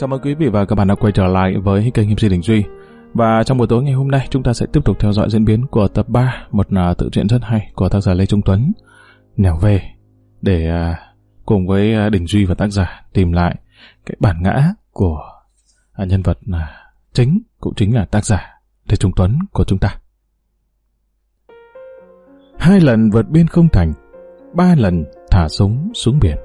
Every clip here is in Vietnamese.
Chào mừng quý vị và các bạn đã quay trở lại với kênh MC Đình Duy. Và trong buổi tối ngày hôm nay chúng ta sẽ tiếp tục theo dõi diễn biến của tập 3, một uh, tự truyện rất hay của tác giả Lê Trung Tuấn, Nẻo về, để uh, cùng với uh, Đình Duy và tác giả tìm lại cái bản ngã của uh, nhân vật uh, chính, cũng chính là tác giả Lê Trung Tuấn của chúng ta. Hai lần vượt biên không thành, ba lần thả súng xuống biển.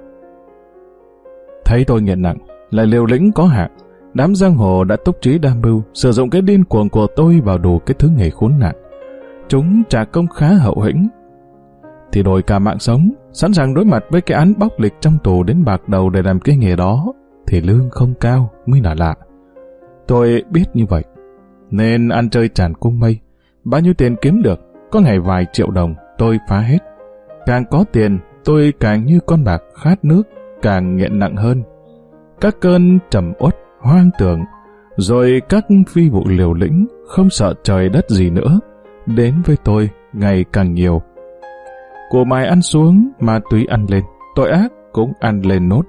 Thấy tôi nghiện nặng, lại liều lĩnh có hạn, đám giang hồ đã túc trí đam mưu, sử dụng cái điên cuồng của tôi vào đủ cái thứ nghề khốn nạn. Chúng trả công khá hậu hĩnh, thì đổi cả mạng sống, sẵn sàng đối mặt với cái án bóc lịch trong tù đến bạc đầu để làm cái nghề đó, thì lương không cao mới là lạ. Tôi biết như vậy, nên ăn chơi tràn cung mây. Bao nhiêu tiền kiếm được, có ngày vài triệu đồng, tôi phá hết. Càng có tiền, tôi càng như con bạc khát nước, càng nghiện nặng hơn. Các cơn trầm uất, hoang tưởng, rồi các phi vụ liều lĩnh, không sợ trời đất gì nữa, đến với tôi ngày càng nhiều. Của mài ăn xuống, ma túy ăn lên, tội ác cũng ăn lên nốt.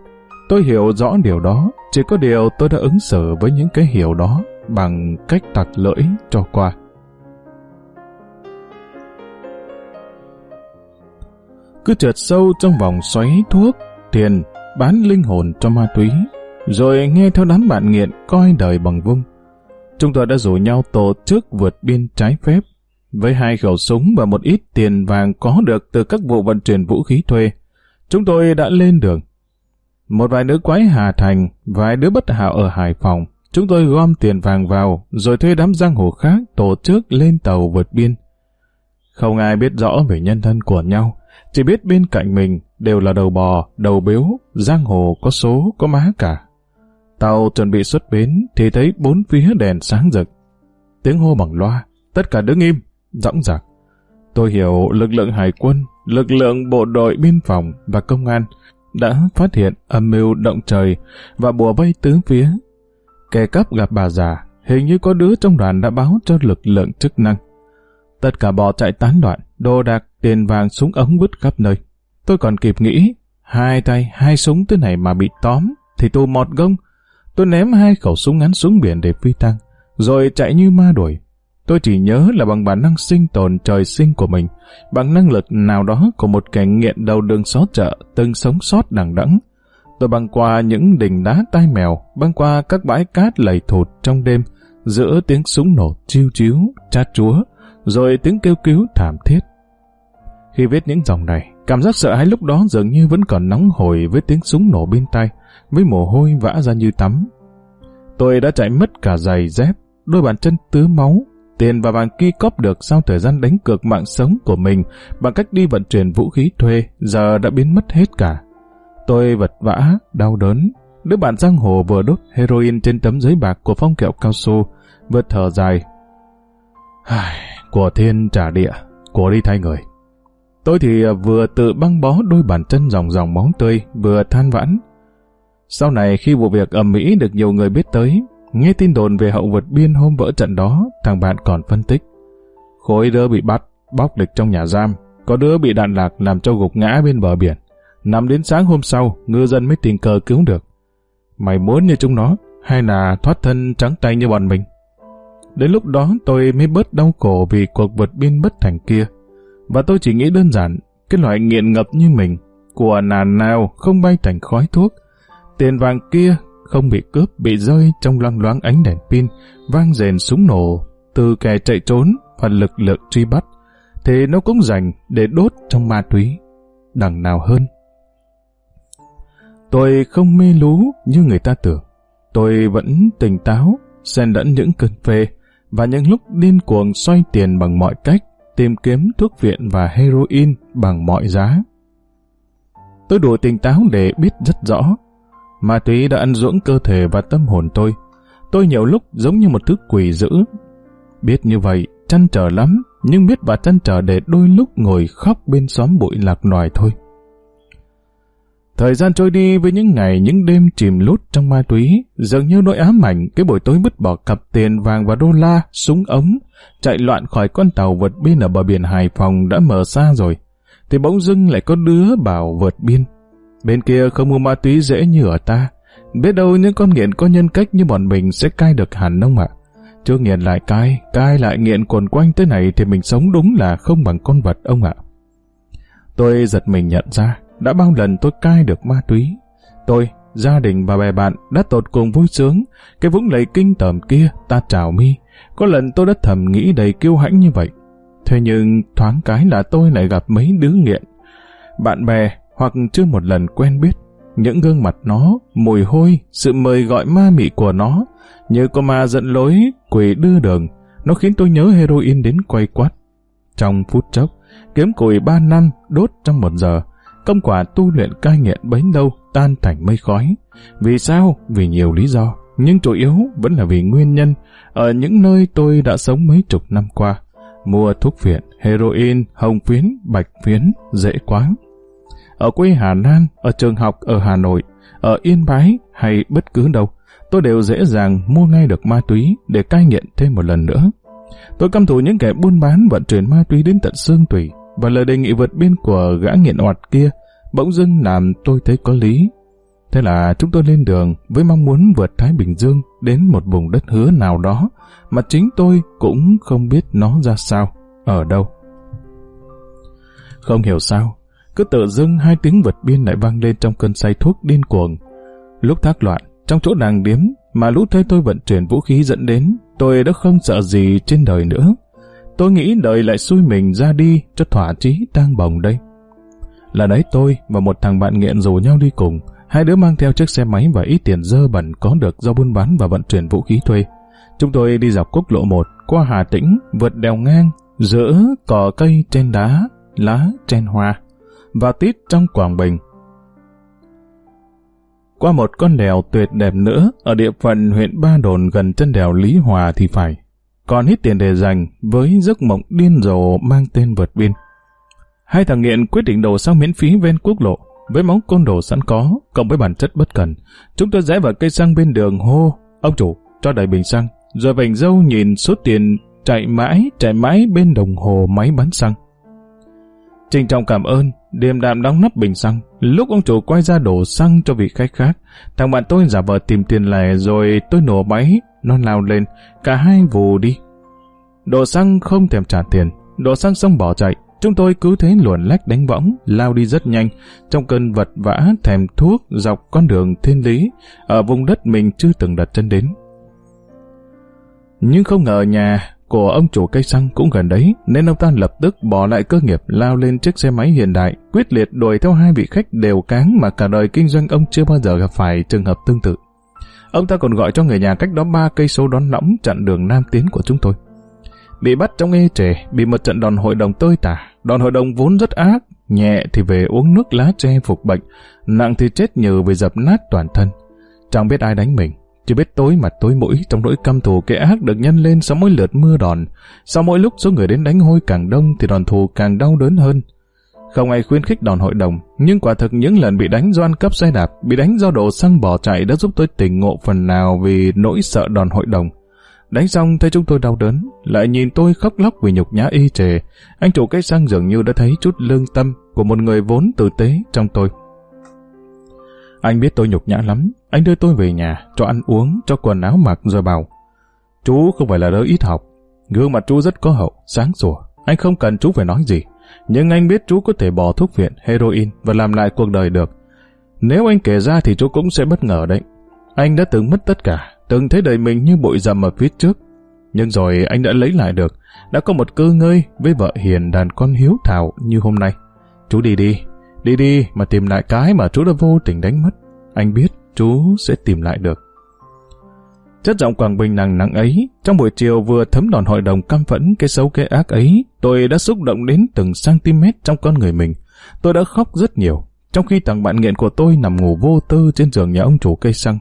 Tôi hiểu rõ điều đó, chỉ có điều tôi đã ứng xử với những cái hiểu đó bằng cách tặc lưỡi cho qua. Cứ trượt sâu trong vòng xoáy thuốc, tiền, bán linh hồn cho ma túy, rồi nghe theo đám bạn nghiện coi đời bằng vung. Chúng tôi đã rủ nhau tổ chức vượt biên trái phép, với hai khẩu súng và một ít tiền vàng có được từ các vụ vận chuyển vũ khí thuê. Chúng tôi đã lên đường. Một vài đứa quái Hà Thành, vài đứa bất hảo ở Hải Phòng, chúng tôi gom tiền vàng vào, rồi thuê đám giang hồ khác tổ chức lên tàu vượt biên. Không ai biết rõ về nhân thân của nhau, chỉ biết bên cạnh mình đều là đầu bò, đầu biếu, giang hồ có số, có má cả. Tàu chuẩn bị xuất bến thì thấy bốn phía đèn sáng rực. Tiếng hô bằng loa, tất cả đứng im, dõng dạc. Tôi hiểu lực lượng hải quân, lực lượng bộ đội biên phòng và công an đã phát hiện âm mưu động trời và bùa vây tứ phía. Kẻ cắp gặp bà già, hình như có đứa trong đoàn đã báo cho lực lượng chức năng. Tất cả bò chạy tán loạn, đồ đạc, tiền vàng súng ống vứt khắp nơi. Tôi còn kịp nghĩ, hai tay, hai súng thế này mà bị tóm, thì tù mọt gông. Tôi ném hai khẩu súng ngắn xuống biển để phi tăng, rồi chạy như ma đuổi. Tôi chỉ nhớ là bằng bản năng sinh tồn trời sinh của mình, bằng năng lực nào đó của một kẻ nghiện đầu đường xó chợ, từng sống sót đằng đẵng. Tôi băng qua những đỉnh đá tai mèo, băng qua các bãi cát lầy thụt trong đêm, giữa tiếng súng nổ chiêu chiếu, chát chúa, rồi tiếng kêu cứu thảm thiết. Khi viết những dòng này, cảm giác sợ hãi lúc đó dường như vẫn còn nóng hồi với tiếng súng nổ bên tai, với mồ hôi vã ra như tắm. Tôi đã chạy mất cả giày dép, đôi bàn chân tứ máu, tiền và vàng kia cóp được sau thời gian đánh cược mạng sống của mình bằng cách đi vận chuyển vũ khí thuê, giờ đã biến mất hết cả. Tôi vật vã, đau đớn. Đứa bạn giang hồ vừa đốt heroin trên tấm giấy bạc của phong kẹo cao su, vừa thở dài. của thiên trả địa, của đi thay người. Tôi thì à, vừa tự băng bó đôi bàn chân dòng dòng máu tươi, vừa than vãn. Sau này khi vụ việc ầm mỹ được nhiều người biết tới, nghe tin đồn về hậu vượt biên hôm vỡ trận đó, thằng bạn còn phân tích. Khối đứa bị bắt, bóc địch trong nhà giam, có đứa bị đạn lạc làm cho gục ngã bên bờ biển. Nằm đến sáng hôm sau, ngư dân mới tình cờ cứu được. Mày muốn như chúng nó, hay là thoát thân trắng tay như bọn mình? Đến lúc đó tôi mới bớt đau khổ vì cuộc vượt biên bất thành kia. Và tôi chỉ nghĩ đơn giản, cái loại nghiện ngập như mình, của nàn nào không bay thành khói thuốc. Tiền vàng kia không bị cướp, bị rơi trong loang loáng ánh đèn pin, vang rền súng nổ, từ kẻ chạy trốn và lực lượng truy bắt, thì nó cũng dành để đốt trong ma túy. Đằng nào hơn. Tôi không mê lú như người ta tưởng. Tôi vẫn tỉnh táo, xen lẫn những cơn phê và những lúc điên cuồng xoay tiền bằng mọi cách, tìm kiếm thuốc viện và heroin bằng mọi giá. Tôi đủ tỉnh táo để biết rất rõ, ma túy đã ăn dưỡng cơ thể và tâm hồn tôi. Tôi nhiều lúc giống như một thứ quỷ dữ. Biết như vậy, chăn trở lắm, nhưng biết và chăn trở để đôi lúc ngồi khóc bên xóm bụi lạc loài thôi. Thời gian trôi đi với những ngày những đêm chìm lút trong ma túy, dường như nỗi ám ảnh cái buổi tối vứt bỏ cặp tiền vàng và đô la, súng ống, chạy loạn khỏi con tàu vượt biên ở bờ biển Hải Phòng đã mở xa rồi. Thì bỗng dưng lại có đứa bảo vượt biên. Bên kia không mua ma túy dễ như ở ta, Biết đâu những con nghiện có nhân cách như bọn mình sẽ cai được hẳn ông ạ. Chưa nghiện lại cai, cai lại nghiện quần quanh tới này thì mình sống đúng là không bằng con vật ông ạ. Tôi giật mình nhận ra, đã bao lần tôi cai được ma túy. Tôi, gia đình và bè bạn đã tột cùng vui sướng, cái vũng lầy kinh tởm kia ta trào mi. Có lần tôi đã thầm nghĩ đầy kiêu hãnh như vậy. Thế nhưng thoáng cái là tôi lại gặp mấy đứa nghiện. Bạn bè hoặc chưa một lần quen biết, những gương mặt nó, mùi hôi, sự mời gọi ma mị của nó, như có ma dẫn lối, quỷ đưa đường, nó khiến tôi nhớ heroin đến quay quát. Trong phút chốc, kiếm củi ba năm đốt trong một giờ, công quả tu luyện cai nghiện bấy lâu tan thành mây khói. Vì sao? Vì nhiều lý do, nhưng chủ yếu vẫn là vì nguyên nhân ở những nơi tôi đã sống mấy chục năm qua. Mua thuốc phiện, heroin, hồng phiến, bạch phiến, dễ quá. Ở quê Hà Nam, ở trường học ở Hà Nội, ở Yên Bái hay bất cứ đâu, tôi đều dễ dàng mua ngay được ma túy để cai nghiện thêm một lần nữa. Tôi căm thù những kẻ buôn bán vận chuyển ma túy đến tận xương tủy và lời đề nghị vượt biên của gã nghiện hoạt kia bỗng dưng làm tôi thấy có lý. Thế là chúng tôi lên đường với mong muốn vượt Thái Bình Dương đến một vùng đất hứa nào đó mà chính tôi cũng không biết nó ra sao, ở đâu. Không hiểu sao, cứ tự dưng hai tiếng vượt biên lại vang lên trong cơn say thuốc điên cuồng. Lúc thác loạn, trong chỗ đàng điếm mà lũ thuê tôi vận chuyển vũ khí dẫn đến, tôi đã không sợ gì trên đời nữa. Tôi nghĩ đời lại xui mình ra đi cho thỏa chí tang bồng đây. Là đấy tôi và một thằng bạn nghiện rủ nhau đi cùng, hai đứa mang theo chiếc xe máy và ít tiền dơ bẩn có được do buôn bán và vận chuyển vũ khí thuê. Chúng tôi đi dọc quốc lộ 1, qua Hà Tĩnh, vượt đèo ngang, giữa cỏ cây trên đá, lá trên hoa, và tít trong Quảng Bình. Qua một con đèo tuyệt đẹp nữa ở địa phận huyện Ba Đồn gần chân đèo Lý Hòa thì phải. Còn hít tiền để dành với giấc mộng điên rồ mang tên vượt biên. Hai thằng nghiện quyết định đổ xăng miễn phí ven quốc lộ với móng côn đồ sẵn có cộng với bản chất bất cần. Chúng tôi rẽ vào cây xăng bên đường hô ông chủ cho đầy bình xăng rồi vành dâu nhìn số tiền chạy mãi chạy mãi bên đồng hồ máy bán xăng. Trình trọng cảm ơn, điềm đạm đóng nắp bình xăng. Lúc ông chủ quay ra đổ xăng cho vị khách khác, thằng bạn tôi giả vờ tìm tiền lẻ rồi tôi nổ máy, nó lao lên, cả hai vù đi. Đổ xăng không thèm trả tiền, đổ xăng xong bỏ chạy. Chúng tôi cứ thế luồn lách đánh võng, lao đi rất nhanh, trong cơn vật vã thèm thuốc dọc con đường thiên lý, ở vùng đất mình chưa từng đặt chân đến. Nhưng không ngờ nhà của ông chủ cây xăng cũng gần đấy, nên ông ta lập tức bỏ lại cơ nghiệp lao lên chiếc xe máy hiện đại, quyết liệt đuổi theo hai vị khách đều cáng mà cả đời kinh doanh ông chưa bao giờ gặp phải trường hợp tương tự. Ông ta còn gọi cho người nhà cách đó ba cây số đón lõng chặn đường nam tiến của chúng tôi. Bị bắt trong ê trề, bị một trận đòn hội đồng tơi tả. Đòn hội đồng vốn rất ác, nhẹ thì về uống nước lá tre phục bệnh, nặng thì chết nhừ vì dập nát toàn thân. Chẳng biết ai đánh mình, chỉ biết tối mặt tối mũi trong nỗi căm thù kẻ ác được nhân lên sau mỗi lượt mưa đòn. Sau mỗi lúc số người đến đánh hôi càng đông thì đòn thù càng đau đớn hơn. Không ai khuyến khích đòn hội đồng, nhưng quả thực những lần bị đánh do ăn cắp xe đạp, bị đánh do đổ xăng bỏ chạy đã giúp tôi tỉnh ngộ phần nào vì nỗi sợ đòn hội đồng. Đánh xong thấy chúng tôi đau đớn, lại nhìn tôi khóc lóc vì nhục nhã y trề. Anh chủ cái xăng dường như đã thấy chút lương tâm của một người vốn tử tế trong tôi. Anh biết tôi nhục nhã lắm, anh đưa tôi về nhà, cho ăn uống, cho quần áo mặc rồi bảo. Chú không phải là đứa ít học, gương mặt chú rất có hậu, sáng sủa, anh không cần chú phải nói gì. Nhưng anh biết chú có thể bỏ thuốc viện, heroin và làm lại cuộc đời được. Nếu anh kể ra thì chú cũng sẽ bất ngờ đấy. Anh đã từng mất tất cả, từng thấy đời mình như bụi rậm ở phía trước. Nhưng rồi anh đã lấy lại được, đã có một cơ ngơi với vợ hiền đàn con hiếu thảo như hôm nay. Chú đi đi, đi đi mà tìm lại cái mà chú đã vô tình đánh mất. Anh biết chú sẽ tìm lại được. Chất giọng Quảng Bình nặng nặng ấy, trong buổi chiều vừa thấm đòn hội đồng căm phẫn cái xấu cái ác ấy, tôi đã xúc động đến từng cm trong con người mình. Tôi đã khóc rất nhiều, trong khi thằng bạn nghiện của tôi nằm ngủ vô tư trên giường nhà ông chủ cây xăng.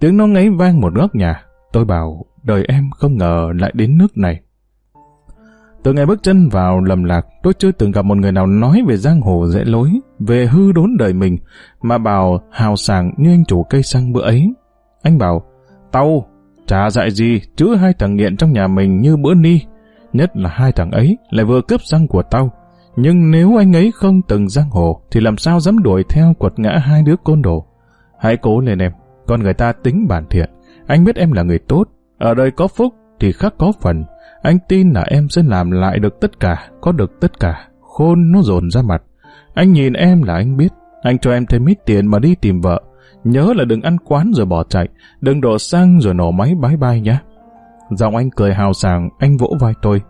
Tiếng nó ngáy vang một góc nhà. Tôi bảo, đời em không ngờ lại đến nước này. Từ ngày bước chân vào lầm lạc, tôi chưa từng gặp một người nào nói về giang hồ dễ lối, về hư đốn đời mình, mà bảo hào sảng như anh chủ cây xăng bữa ấy. Anh bảo, tao, chả dạy gì, chứ hai thằng nghiện trong nhà mình như bữa ni. Nhất là hai thằng ấy lại vừa cướp xăng của tao. Nhưng nếu anh ấy không từng giang hồ, thì làm sao dám đuổi theo quật ngã hai đứa côn đồ. Hãy cố lên em, Con người ta tính bản thiện. Anh biết em là người tốt. Ở đời có phúc thì khắc có phần. Anh tin là em sẽ làm lại được tất cả, có được tất cả. Khôn nó dồn ra mặt. Anh nhìn em là anh biết. Anh cho em thêm ít tiền mà đi tìm vợ. Nhớ là đừng ăn quán rồi bỏ chạy. Đừng đổ xăng rồi nổ máy bái bai nhé. Giọng anh cười hào sảng, anh vỗ vai tôi.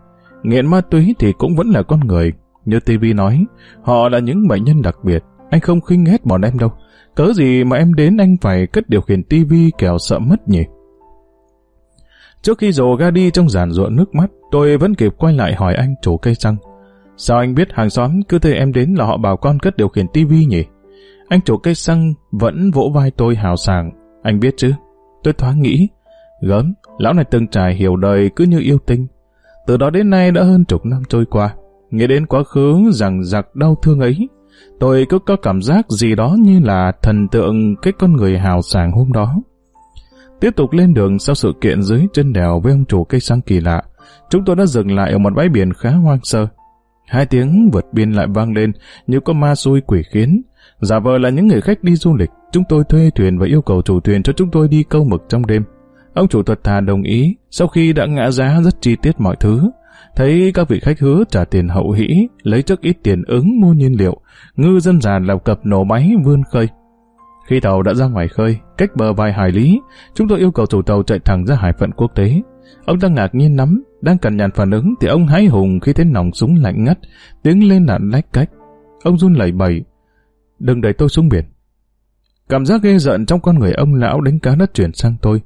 Nghiện ma túy thì cũng vẫn là con người. Như TV nói, họ là những bệnh nhân đặc biệt. Anh không khinh hết bọn em đâu. Cớ gì mà em đến anh phải cất điều khiển TV kẻo sợ mất nhỉ? Trước khi rồ ga đi trong giàn ruộng nước mắt, tôi vẫn kịp quay lại hỏi anh chủ cây xăng. Sao anh biết hàng xóm cứ thấy em đến là họ bảo con cất điều khiển TV nhỉ? Anh chủ cây xăng vẫn vỗ vai tôi hào sảng. Anh biết chứ? Tôi thoáng nghĩ. Gớm, lão này từng trải hiểu đời cứ như yêu tinh. Từ đó đến nay đã hơn chục năm trôi qua. Nghĩ đến quá khứ rằng giặc đau thương ấy, tôi cứ có cảm giác gì đó như là thần tượng cái con người hào sảng hôm đó. Tiếp tục lên đường sau sự kiện dưới chân đèo với ông chủ cây xăng kỳ lạ, chúng tôi đã dừng lại ở một bãi biển khá hoang sơ. Hai tiếng vượt biên lại vang lên như có ma xui quỷ khiến. Giả vờ là những người khách đi du lịch, chúng tôi thuê thuyền và yêu cầu chủ thuyền cho chúng tôi đi câu mực trong đêm. Ông chủ thuật thà đồng ý, sau khi đã ngã giá rất chi tiết mọi thứ. Thấy các vị khách hứa trả tiền hậu hĩ, lấy trước ít tiền ứng mua nhiên liệu, ngư dân già lập cập nổ máy vươn khơi. Khi tàu đã ra ngoài khơi, cách bờ vài hải lý, chúng tôi yêu cầu chủ tàu chạy thẳng ra hải phận quốc tế. Ông ta ngạc nhiên lắm, đang cần nhằn phản ứng thì ông hái hùng khi thấy nòng súng lạnh ngắt, tiếng lên đạn lách cách. Ông run lẩy bẩy, đừng đẩy tôi xuống biển. Cảm giác ghê giận trong con người ông lão đánh cá đất chuyển sang tôi.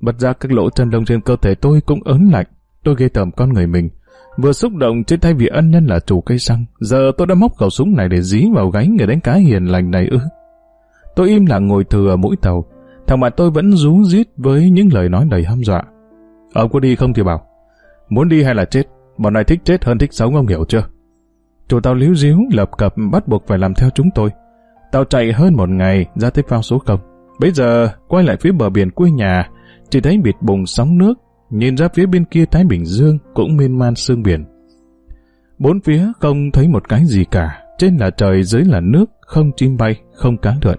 Bật ra các lỗ chân lông trên cơ thể tôi cũng ớn lạnh. Tôi ghê tởm con người mình. Vừa xúc động trên tay vị ân nhân là chủ cây xăng. Giờ tôi đã móc khẩu súng này để dí vào gáy người đánh cá hiền lành này ư. Tôi im lặng ngồi thừa mũi tàu. Thằng bạn tôi vẫn rú rít với những lời nói đầy hăm dọa. Ông có đi không thì bảo. Muốn đi hay là chết? Bọn này thích chết hơn thích sống ông hiểu chưa? Chủ tàu líu díu lập cập bắt buộc phải làm theo chúng tôi. Tàu chạy hơn một ngày ra tới phao số không. Bây giờ quay lại phía bờ biển quê nhà, chỉ thấy bịt bùng sóng nước, nhìn ra phía bên kia Thái Bình Dương cũng miên man sương biển. Bốn phía không thấy một cái gì cả, trên là trời dưới là nước, không chim bay, không cá lượn.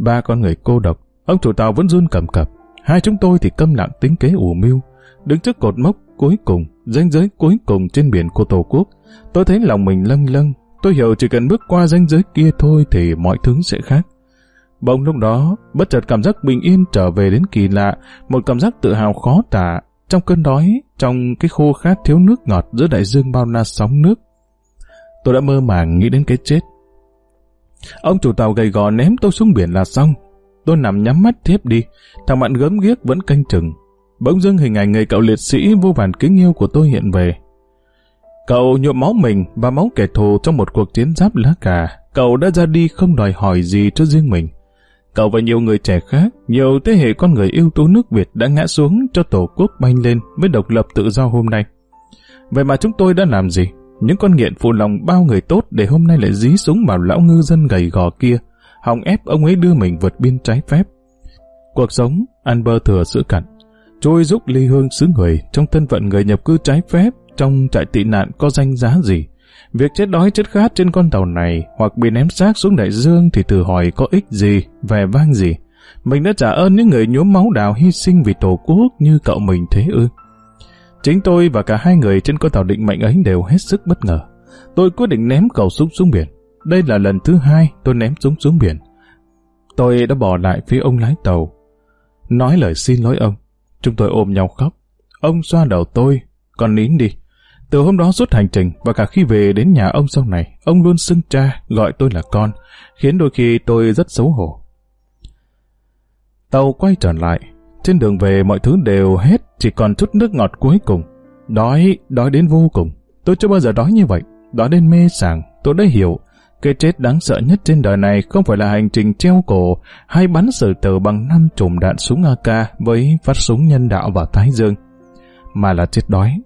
Ba con người cô độc, ông chủ tàu vẫn run cầm cập, hai chúng tôi thì câm lặng tính kế ủ mưu, đứng trước cột mốc cuối cùng, ranh giới cuối cùng trên biển của Tổ quốc. Tôi thấy lòng mình lâng lâng, tôi hiểu chỉ cần bước qua ranh giới kia thôi thì mọi thứ sẽ khác. Bỗng lúc đó, bất chợt cảm giác bình yên trở về đến kỳ lạ, một cảm giác tự hào khó tả, trong cơn đói, trong cái khô khát thiếu nước ngọt giữa đại dương bao la sóng nước. Tôi đã mơ màng nghĩ đến cái chết. Ông chủ tàu gầy gò ném tôi xuống biển là xong. Tôi nằm nhắm mắt thiếp đi, thằng bạn gớm ghiếc vẫn canh chừng. Bỗng dưng hình ảnh người cậu liệt sĩ vô vàn kính yêu của tôi hiện về. Cậu nhuộm máu mình và máu kẻ thù trong một cuộc chiến giáp lá cà. Cậu đã ra đi không đòi hỏi gì cho riêng mình. Cậu và nhiều người trẻ khác, nhiều thế hệ con người yêu tú nước Việt đã ngã xuống cho Tổ quốc bay lên với độc lập tự do hôm nay. Vậy mà chúng tôi đã làm gì? Những con nghiện phụ lòng bao người tốt để hôm nay lại dí súng vào lão ngư dân gầy gò kia, hòng ép ông ấy đưa mình vượt biên trái phép. Cuộc sống, ăn bơ thừa sữa cặn, trôi giúp ly hương xứ người trong thân phận người nhập cư trái phép trong trại tị nạn có danh giá gì. Việc chết đói chết khát trên con tàu này hoặc bị ném xác xuống đại dương thì thử hỏi có ích gì, vẻ vang gì. Mình đã trả ơn những người nhuốm máu đào hy sinh vì tổ quốc như cậu mình thế ư. Chính tôi và cả hai người trên con tàu định mệnh ấy đều hết sức bất ngờ. Tôi quyết định ném cầu súng xuống biển. Đây là lần thứ hai tôi ném súng xuống biển. Tôi đã bỏ lại phía ông lái tàu. Nói lời xin lỗi ông. Chúng tôi ôm nhau khóc. Ông xoa đầu tôi, còn nín đi. Từ hôm đó suốt hành trình và cả khi về đến nhà ông sau này, ông luôn xưng cha, gọi tôi là con, khiến đôi khi tôi rất xấu hổ. Tàu quay trở lại, trên đường về mọi thứ đều hết, chỉ còn chút nước ngọt cuối cùng. Đói, đói đến vô cùng. Tôi chưa bao giờ đói như vậy, đói đến mê sảng, tôi đã hiểu. Cái chết đáng sợ nhất trên đời này không phải là hành trình treo cổ hay bắn sử tử bằng năm chùm đạn súng AK với phát súng nhân đạo vào Thái Dương, mà là chết đói.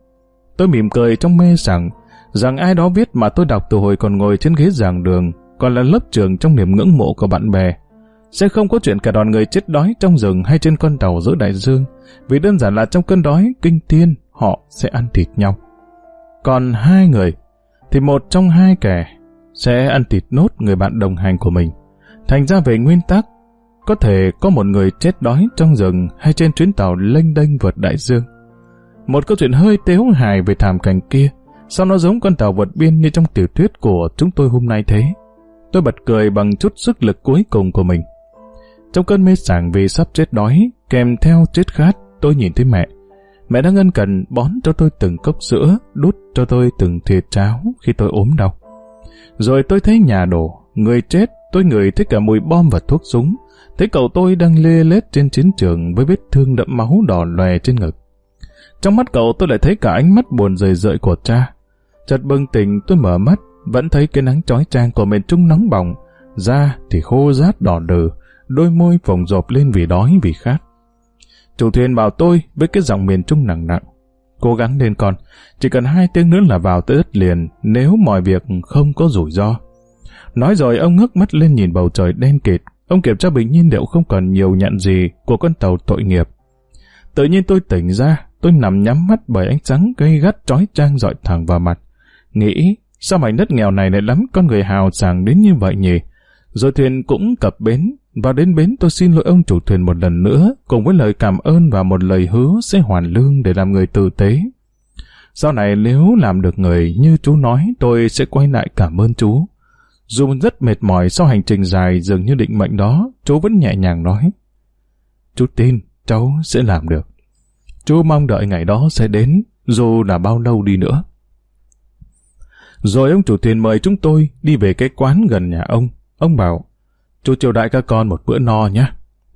Tôi mỉm cười trong mê sảng rằng ai đó viết mà tôi đọc từ hồi còn ngồi trên ghế giảng đường, còn là lớp trường trong niềm ngưỡng mộ của bạn bè. Sẽ không có chuyện cả đoàn người chết đói trong rừng hay trên con tàu giữa đại dương, vì đơn giản là trong cơn đói kinh thiên họ sẽ ăn thịt nhau. Còn hai người, thì một trong hai kẻ sẽ ăn thịt nốt người bạn đồng hành của mình. Thành ra về nguyên tắc, có thể có một người chết đói trong rừng hay trên chuyến tàu lênh đênh vượt đại dương. Một câu chuyện hơi tếu hài về thảm cảnh kia, sao nó giống con tàu vượt biên như trong tiểu thuyết của chúng tôi hôm nay thế? Tôi bật cười bằng chút sức lực cuối cùng của mình. Trong cơn mê sảng vì sắp chết đói, kèm theo chết khát, tôi nhìn thấy mẹ. Mẹ đang ân cần bón cho tôi từng cốc sữa, đút cho tôi từng thìa cháo khi tôi ốm đau. Rồi tôi thấy nhà đổ, người chết, tôi ngửi thấy cả mùi bom và thuốc súng. Thấy cậu tôi đang lê lết trên chiến trường với vết thương đậm máu đỏ lòe trên ngực. Trong mắt cậu tôi lại thấy cả ánh mắt buồn rời rợi của cha. Chợt bừng tỉnh tôi mở mắt, vẫn thấy cái nắng chói chang của miền Trung nóng bỏng, da thì khô rát đỏ đừ, đôi môi phồng rộp lên vì đói vì khát. Chủ thuyền bảo tôi với cái giọng miền Trung nặng nặng. Cố gắng lên con, chỉ cần hai tiếng nữa là vào tới đất liền nếu mọi việc không có rủi ro. Nói rồi ông ngước mắt lên nhìn bầu trời đen kịt, ông kiểm tra bình nhiên liệu không còn nhiều nhận gì của con tàu tội nghiệp. Tự nhiên tôi tỉnh ra, tôi nằm nhắm mắt bởi ánh sáng gây gắt trói trang dọi thẳng vào mặt. Nghĩ, sao mảnh đất nghèo này lại lắm con người hào sảng đến như vậy nhỉ? Rồi thuyền cũng cập bến, và đến bến tôi xin lỗi ông chủ thuyền một lần nữa, cùng với lời cảm ơn và một lời hứa sẽ hoàn lương để làm người tử tế. Sau này nếu làm được người như chú nói, tôi sẽ quay lại cảm ơn chú. Dù rất mệt mỏi sau hành trình dài dường như định mệnh đó, chú vẫn nhẹ nhàng nói. Chú tin, cháu sẽ làm được. Chú mong đợi ngày đó sẽ đến, dù là bao lâu đi nữa. Rồi ông chủ thuyền mời chúng tôi đi về cái quán gần nhà ông. Ông bảo, chú chiều đại các con một bữa no nhé.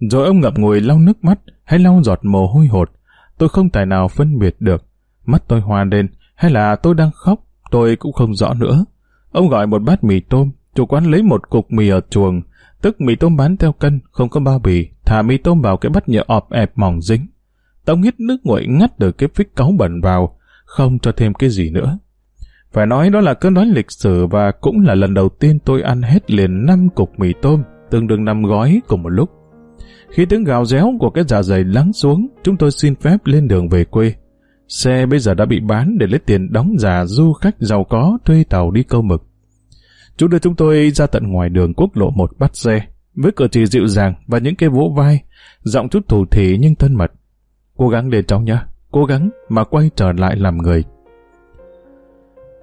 Rồi ông ngập ngùi lau nước mắt hay lau giọt mồ hôi hột. Tôi không tài nào phân biệt được. Mắt tôi hoa lên hay là tôi đang khóc, tôi cũng không rõ nữa. Ông gọi một bát mì tôm, chủ quán lấy một cục mì ở chuồng, tức mì tôm bán theo cân, không có bao bì, thả mì tôm vào cái bát nhựa ọp ẹp mỏng dính. Tông hít nước nguội ngắt được cái phích cáu bẩn vào, không cho thêm cái gì nữa. Phải nói đó là cơn đói lịch sử và cũng là lần đầu tiên tôi ăn hết liền 5 cục mì tôm, tương đương năm gói cùng một lúc. Khi tiếng gào réo của cái dạ dày lắng xuống, chúng tôi xin phép lên đường về quê. Xe bây giờ đã bị bán để lấy tiền đóng giả du khách giàu có thuê tàu đi câu mực. Chú đưa chúng tôi ra tận ngoài đường quốc lộ một bắt xe, với cử chỉ dịu dàng và những cái vỗ vai, giọng chút thủ thỉ nhưng thân mật. Cố gắng lên cháu nhé, cố gắng mà quay trở lại làm người.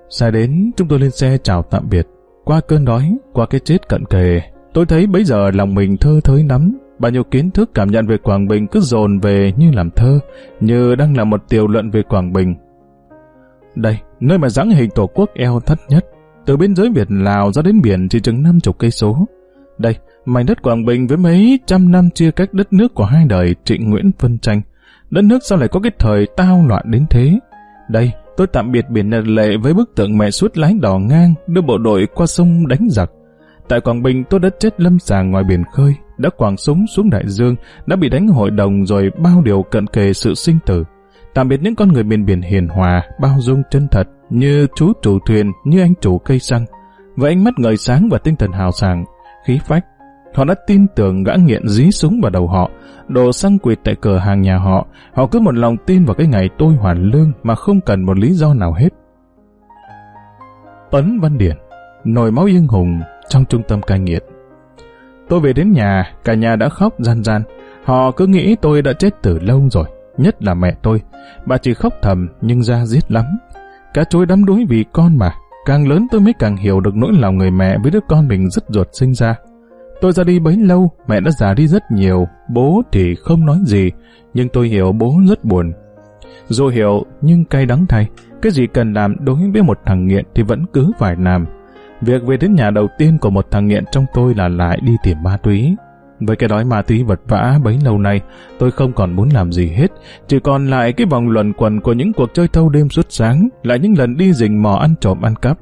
Xa đến, chúng tôi lên xe chào tạm biệt. Qua cơn đói, qua cái chết cận kề, tôi thấy bấy giờ lòng mình thơ thới lắm. Bao nhiêu kiến thức cảm nhận về Quảng Bình cứ dồn về như làm thơ, như đang là một tiểu luận về Quảng Bình. Đây, nơi mà dáng hình tổ quốc eo thắt nhất, từ biên giới Việt Lào ra đến biển chỉ chừng năm chục cây số. Đây, mảnh đất Quảng Bình với mấy trăm năm chia cách đất nước của hai đời Trịnh Nguyễn phân tranh. Đất nước sao lại có cái thời tao loạn đến thế? Đây, tôi tạm biệt biển Nhật Lệ với bức tượng mẹ suốt lái đỏ ngang đưa bộ đội qua sông đánh giặc. Tại Quảng Bình tôi đã chết lâm sàng ngoài biển khơi, đã quàng súng xuống đại dương, đã bị đánh hội đồng rồi bao điều cận kề sự sinh tử. Tạm biệt những con người miền biển hiền hòa, bao dung chân thật, như chú chủ thuyền, như anh chủ cây xăng. Và ánh mắt ngời sáng và tinh thần hào sảng, khí phách. Họ đã tin tưởng gã nghiện dí súng vào đầu họ, đồ xăng quỵt tại cửa hàng nhà họ. Họ cứ một lòng tin vào cái ngày tôi hoàn lương mà không cần một lý do nào hết. tấn Văn Điển, nồi máu yên hùng trong trung tâm cai nghiện. Tôi về đến nhà, cả nhà đã khóc gian gian. Họ cứ nghĩ tôi đã chết từ lâu rồi, nhất là mẹ tôi. Bà chỉ khóc thầm nhưng ra giết lắm. Cả chối đắm đuối vì con mà. Càng lớn tôi mới càng hiểu được nỗi lòng người mẹ với đứa con mình rất ruột sinh ra. Tôi ra đi bấy lâu, mẹ đã già đi rất nhiều, bố thì không nói gì, nhưng tôi hiểu bố rất buồn. Dù hiểu, nhưng cay đắng thay, cái gì cần làm đối với một thằng nghiện thì vẫn cứ phải làm. Việc về đến nhà đầu tiên của một thằng nghiện trong tôi là lại đi tìm ma túy. Với cái đói ma túy vật vã bấy lâu nay, tôi không còn muốn làm gì hết, chỉ còn lại cái vòng luẩn quẩn của những cuộc chơi thâu đêm suốt sáng, lại những lần đi rình mò ăn trộm ăn cắp.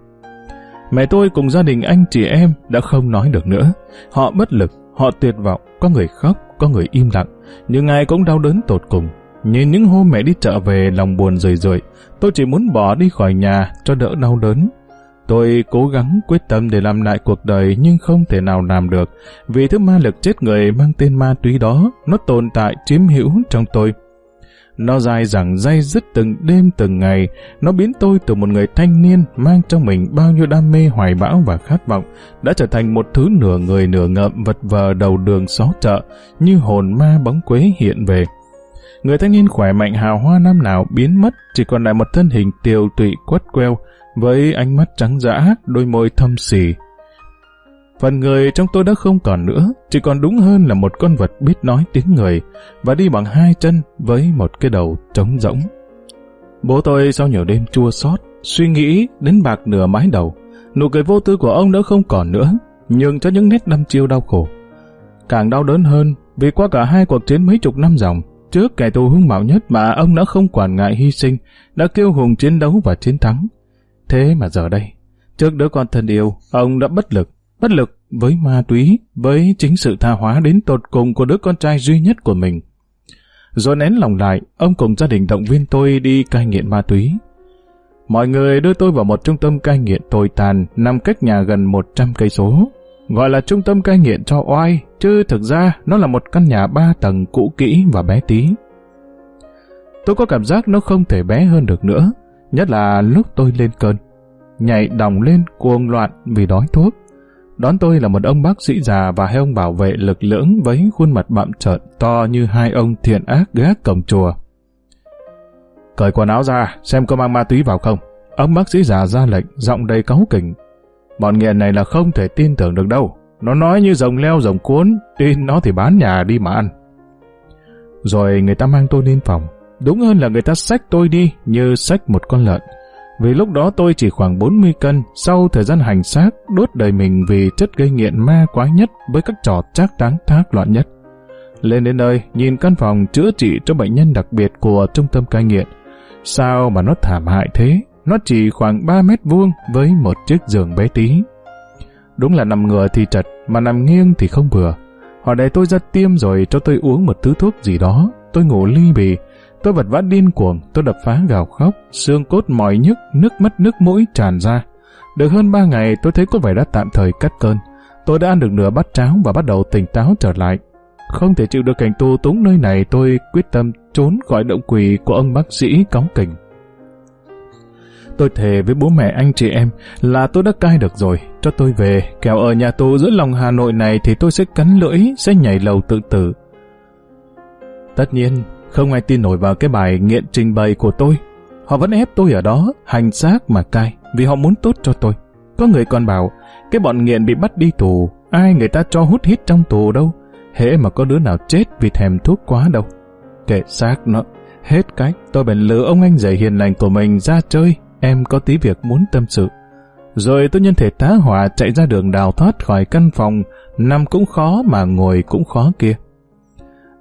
Mẹ tôi cùng gia đình anh chị em đã không nói được nữa. Họ bất lực, họ tuyệt vọng, có người khóc, có người im lặng, nhưng ai cũng đau đớn tột cùng. Nhìn những hôm mẹ đi chợ về lòng buồn rười rượi, tôi chỉ muốn bỏ đi khỏi nhà cho đỡ đau đớn. Tôi cố gắng quyết tâm để làm lại cuộc đời nhưng không thể nào làm được vì thứ ma lực chết người mang tên ma túy đó nó tồn tại chiếm hữu trong tôi. Nó dài dẳng dây dứt từng đêm từng ngày, nó biến tôi từ một người thanh niên mang trong mình bao nhiêu đam mê hoài bão và khát vọng, đã trở thành một thứ nửa người nửa ngợm vật vờ đầu đường xó chợ, như hồn ma bóng quế hiện về. Người thanh niên khỏe mạnh hào hoa năm nào biến mất, chỉ còn lại một thân hình tiều tụy quất queo, với ánh mắt trắng dã, đôi môi thâm xì. Phần người trong tôi đã không còn nữa, chỉ còn đúng hơn là một con vật biết nói tiếng người, và đi bằng hai chân với một cái đầu trống rỗng. Bố tôi sau nhiều đêm chua xót, suy nghĩ đến bạc nửa mái đầu, nụ cười vô tư của ông đã không còn nữa, nhường cho những nét đâm chiêu đau khổ. Càng đau đớn hơn vì qua cả hai cuộc chiến mấy chục năm dòng, trước kẻ thù hung bạo nhất mà ông đã không quản ngại hy sinh, đã kêu hùng chiến đấu và chiến thắng. Thế mà giờ đây, trước đứa con thân yêu, ông đã bất lực, bất lực với ma túy, với chính sự tha hóa đến tột cùng của đứa con trai duy nhất của mình. Rồi nén lòng lại, ông cùng gia đình động viên tôi đi cai nghiện ma túy. Mọi người đưa tôi vào một trung tâm cai nghiện tồi tàn nằm cách nhà gần 100 cây số. Gọi là trung tâm cai nghiện cho oai, chứ thực ra nó là một căn nhà ba tầng cũ kỹ và bé tí. Tôi có cảm giác nó không thể bé hơn được nữa, nhất là lúc tôi lên cơn. Nhảy đồng lên cuồng loạn vì đói thuốc. Đón tôi là một ông bác sĩ già và hai ông bảo vệ lực lưỡng với khuôn mặt bặm trợn to như hai ông thiện ác gác cổng chùa. Cởi quần áo ra, xem có mang ma túy vào không. Ông bác sĩ già ra lệnh, giọng đầy cáu kỉnh. Bọn nghiện này là không thể tin tưởng được đâu. Nó nói như rồng leo rồng cuốn, tin nó thì bán nhà đi mà ăn. Rồi người ta mang tôi lên phòng. Đúng hơn là người ta xách tôi đi như xách một con lợn. Vì lúc đó tôi chỉ khoảng 40 cân, sau thời gian hành xác, đốt đời mình vì chất gây nghiện ma quái nhất với các trò trác táng thác loạn nhất. Lên đến nơi, nhìn căn phòng chữa trị cho bệnh nhân đặc biệt của trung tâm cai nghiện. Sao mà nó thảm hại thế? Nó chỉ khoảng 3 mét vuông với một chiếc giường bé tí. Đúng là nằm ngửa thì chật, mà nằm nghiêng thì không vừa. Họ đẩy tôi ra tiêm rồi cho tôi uống một thứ thuốc gì đó. Tôi ngủ ly bì, Tôi vật vã điên cuồng, tôi đập phá gào khóc, xương cốt mỏi nhức, nước mắt nước mũi tràn ra. Được hơn ba ngày tôi thấy có vẻ đã tạm thời cắt cơn. Tôi đã ăn được nửa bát cháo và bắt đầu tỉnh táo trở lại. Không thể chịu được cảnh tù túng nơi này tôi quyết tâm trốn khỏi động quỷ của ông bác sĩ cóng kình. Tôi thề với bố mẹ anh chị em là tôi đã cai được rồi, cho tôi về, kẻo ở nhà tù giữa lòng Hà Nội này thì tôi sẽ cắn lưỡi, sẽ nhảy lầu tự tử. Tất nhiên, không ai tin nổi vào cái bài nghiện trình bày của tôi. Họ vẫn ép tôi ở đó, hành xác mà cai, vì họ muốn tốt cho tôi. Có người còn bảo, cái bọn nghiện bị bắt đi tù, ai người ta cho hút hít trong tù đâu. Hễ mà có đứa nào chết vì thèm thuốc quá đâu. Kệ xác nó, hết cách, tôi bèn lừa ông anh dạy hiền lành của mình ra chơi, em có tí việc muốn tâm sự. Rồi tôi nhân thể tá hỏa chạy ra đường đào thoát khỏi căn phòng, nằm cũng khó mà ngồi cũng khó kia.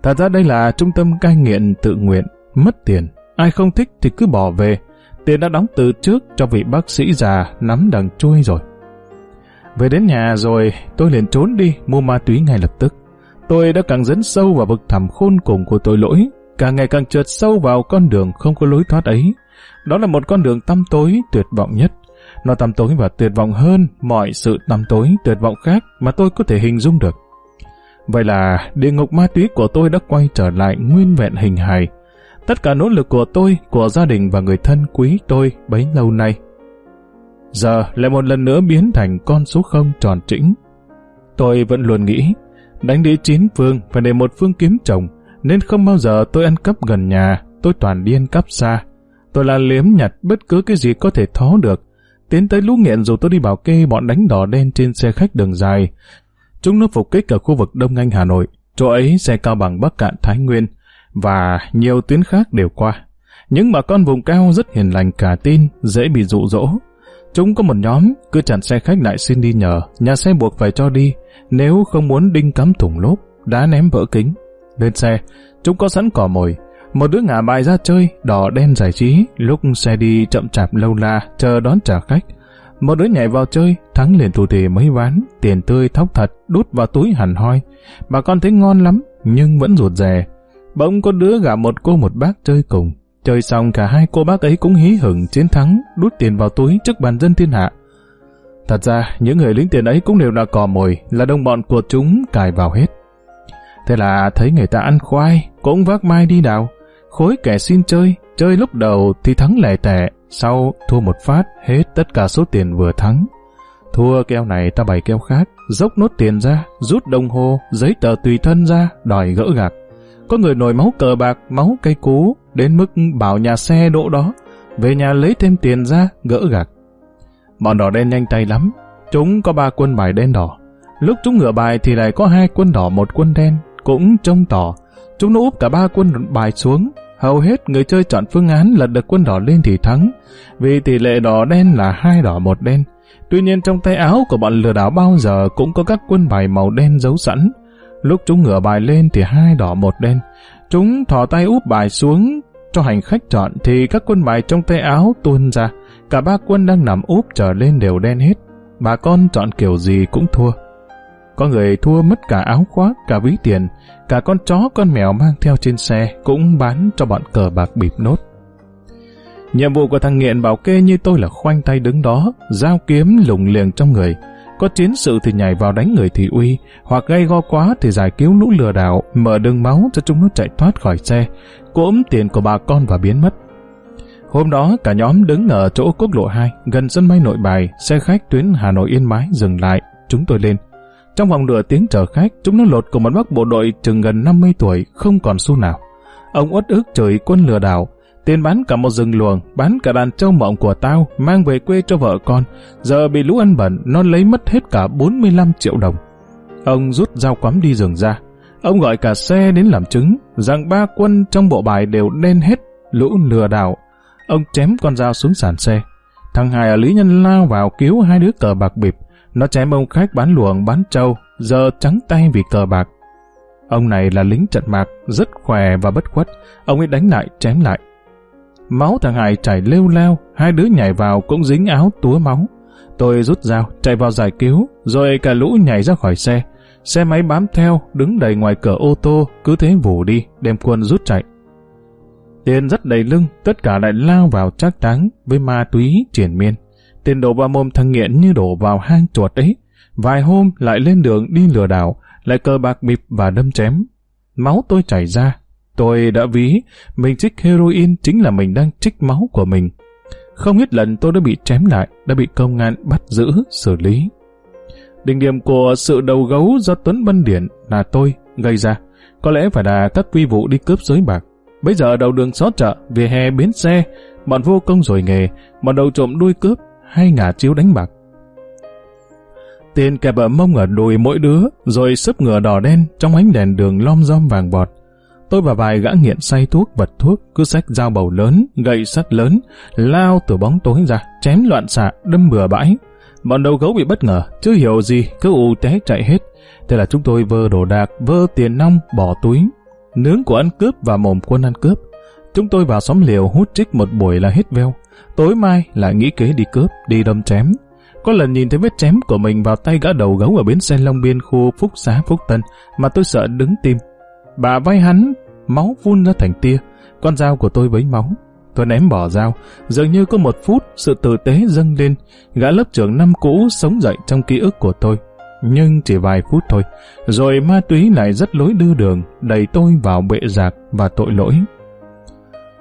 Thật ra đây là trung tâm cai nghiện tự nguyện, mất tiền. Ai không thích thì cứ bỏ về. Tiền đã đóng từ trước cho vị bác sĩ già nắm đằng chui rồi. Về đến nhà rồi, tôi liền trốn đi mua ma túy ngay lập tức. Tôi đã càng dấn sâu vào vực thẳm khôn cùng của tội lỗi, càng ngày càng trượt sâu vào con đường không có lối thoát ấy. Đó là một con đường tăm tối, tuyệt vọng nhất. Nó tăm tối và tuyệt vọng hơn mọi sự tăm tối, tuyệt vọng khác mà tôi có thể hình dung được. Vậy là địa ngục ma túy của tôi đã quay trở lại nguyên vẹn hình hài. Tất cả nỗ lực của tôi, của gia đình và người thân quý tôi bấy lâu nay. Giờ lại một lần nữa biến thành con số không tròn trĩnh. Tôi vẫn luôn nghĩ, đánh đĩa chín phương và để một phương kiếm chồng, nên không bao giờ tôi ăn cắp gần nhà, tôi toàn đi ăn cắp xa. Tôi là liếm nhặt bất cứ cái gì có thể thó được. Tiến tới lũ nghiện dù tôi đi bảo kê bọn đánh đỏ đen trên xe khách đường dài, Chúng nó phục kích ở khu vực Đông Anh Hà Nội, chỗ ấy xe cao bằng Bắc Cạn Thái Nguyên và nhiều tuyến khác đều qua. Những bà con vùng cao rất hiền lành cả tin, dễ bị dụ dỗ. Chúng có một nhóm, cứ chặn xe khách lại xin đi nhờ, nhà xe buộc phải cho đi, nếu không muốn đinh cắm thủng lốp, đá ném vỡ kính. Lên xe, chúng có sẵn cỏ mồi, một đứa ngả bài ra chơi, đỏ đen giải trí, lúc xe đi chậm chạp lâu la, chờ đón trả khách. Một đứa nhảy vào chơi, thắng liền thủ thể mấy ván, tiền tươi thóc thật, đút vào túi hẳn hoi. Bà con thấy ngon lắm, nhưng vẫn rụt rè. Bỗng có đứa gả một cô một bác chơi cùng. Chơi xong cả hai cô bác ấy cũng hí hửng chiến thắng, đút tiền vào túi trước bàn dân thiên hạ. Thật ra, những người lính tiền ấy cũng đều là cò mồi, là đồng bọn của chúng cài vào hết. Thế là thấy người ta ăn khoai, cũng vác mai đi đào. khối kẻ xin chơi, chơi lúc đầu thì thắng lẻ tẻ, sau thua một phát hết tất cả số tiền vừa thắng. Thua keo này ta bày keo khác, dốc nốt tiền ra, rút đồng hồ, giấy tờ tùy thân ra, đòi gỡ gạc. Có người nổi máu cờ bạc, máu cây cú, đến mức bảo nhà xe đỗ đó, về nhà lấy thêm tiền ra, gỡ gạc. Bọn đỏ đen nhanh tay lắm, chúng có ba quân bài đen đỏ. Lúc chúng ngựa bài thì lại có hai quân đỏ một quân đen, cũng trông tỏ. Chúng nó úp cả ba quân bài xuống, hầu hết người chơi chọn phương án lật được quân đỏ lên thì thắng, vì tỷ lệ đỏ đen là hai đỏ một đen. Tuy nhiên trong tay áo của bọn lừa đảo bao giờ cũng có các quân bài màu đen giấu sẵn. Lúc chúng ngửa bài lên thì hai đỏ một đen. Chúng thò tay úp bài xuống cho hành khách chọn thì các quân bài trong tay áo tuôn ra. Cả ba quân đang nằm úp trở lên đều đen hết. Bà con chọn kiểu gì cũng thua. Có người thua mất cả áo khoác, cả ví tiền, cả con chó con mèo mang theo trên xe cũng bán cho bọn cờ bạc bịp nốt. Nhiệm vụ của thằng nghiện bảo kê như tôi là khoanh tay đứng đó, dao kiếm lùng liềng trong người. Có chiến sự thì nhảy vào đánh người thì uy, hoặc gây go quá thì giải cứu lũ lừa đảo, mở đường máu cho chúng nó chạy thoát khỏi xe, cốm tiền của bà con và biến mất. Hôm đó cả nhóm đứng ở chỗ quốc lộ 2, gần sân bay nội bài, xe khách tuyến Hà Nội Yên Bái dừng lại, chúng tôi lên. Trong vòng nửa tiếng chờ khách, chúng nó lột cùng một bác bộ đội chừng gần 50 tuổi, không còn xu nào. Ông uất ức chửi quân lừa đảo, tiền bán cả một rừng luồng, bán cả đàn trâu mộng của tao, mang về quê cho vợ con. Giờ bị lũ ăn bẩn, nó lấy mất hết cả 45 triệu đồng. Ông rút dao quắm đi rừng ra. Ông gọi cả xe đến làm chứng, rằng ba quân trong bộ bài đều đen hết, lũ lừa đảo. Ông chém con dao xuống sàn xe. Thằng Hải ở Lý Nhân lao vào cứu hai đứa cờ bạc bịp. Nó chém ông khách bán luồng bán trâu, giờ trắng tay vì cờ bạc. Ông này là lính trận mạc, rất khỏe và bất khuất. Ông ấy đánh lại, chém lại. Máu thằng Hải chảy lêu leo, hai đứa nhảy vào cũng dính áo túa máu. Tôi rút dao, chạy vào giải cứu, rồi cả lũ nhảy ra khỏi xe. Xe máy bám theo, đứng đầy ngoài cửa ô tô, cứ thế vù đi, đem quân rút chạy. Tiền rất đầy lưng, tất cả lại lao vào trác táng với ma túy triển miên. Tiền đổ vào mồm thằng nghiện như đổ vào hang chuột ấy. Vài hôm lại lên đường đi lừa đảo, lại cờ bạc bịp và đâm chém. Máu tôi chảy ra. Tôi đã ví, mình trích heroin chính là mình đang trích máu của mình. Không ít lần tôi đã bị chém lại, đã bị công an bắt giữ, xử lý. Đỉnh điểm của sự đầu gấu do Tuấn văn Điển là tôi gây ra. Có lẽ phải là các quy vụ đi cướp giới bạc. Bây giờ đầu đường xó chợ, vỉa hè bến xe, bọn vô công rồi nghề, bọn đầu trộm đuôi cướp, hay ngả chiếu đánh bạc. Tiền kẹp ở mông ở đùi mỗi đứa, rồi sấp ngựa đỏ đen trong ánh đèn đường lom rom vàng bọt. Tôi và vài gã nghiện say thuốc vật thuốc, cứ xách dao bầu lớn, gậy sắt lớn, lao từ bóng tối ra, chém loạn xạ, đâm bừa bãi. Bọn đầu gấu bị bất ngờ, chưa hiểu gì, cứ ù té chạy hết. Thế là chúng tôi vơ đồ đạc, vơ tiền nong, bỏ túi. Nướng của ăn cướp và mồm quân ăn cướp. Chúng tôi vào xóm liều hút trích một buổi là hết veo. Tối mai lại nghĩ kế đi cướp, đi đâm chém. Có lần nhìn thấy vết chém của mình vào tay gã đầu gấu ở bến xe Long Biên khu Phúc Xá Phúc Tân mà tôi sợ đứng tim. Bà vai hắn, máu phun ra thành tia, con dao của tôi với máu. Tôi ném bỏ dao, dường như có một phút sự tử tế dâng lên, gã lớp trưởng năm cũ sống dậy trong ký ức của tôi. Nhưng chỉ vài phút thôi, rồi ma túy lại rất lối đưa đường, đẩy tôi vào bệ giạc và tội lỗi.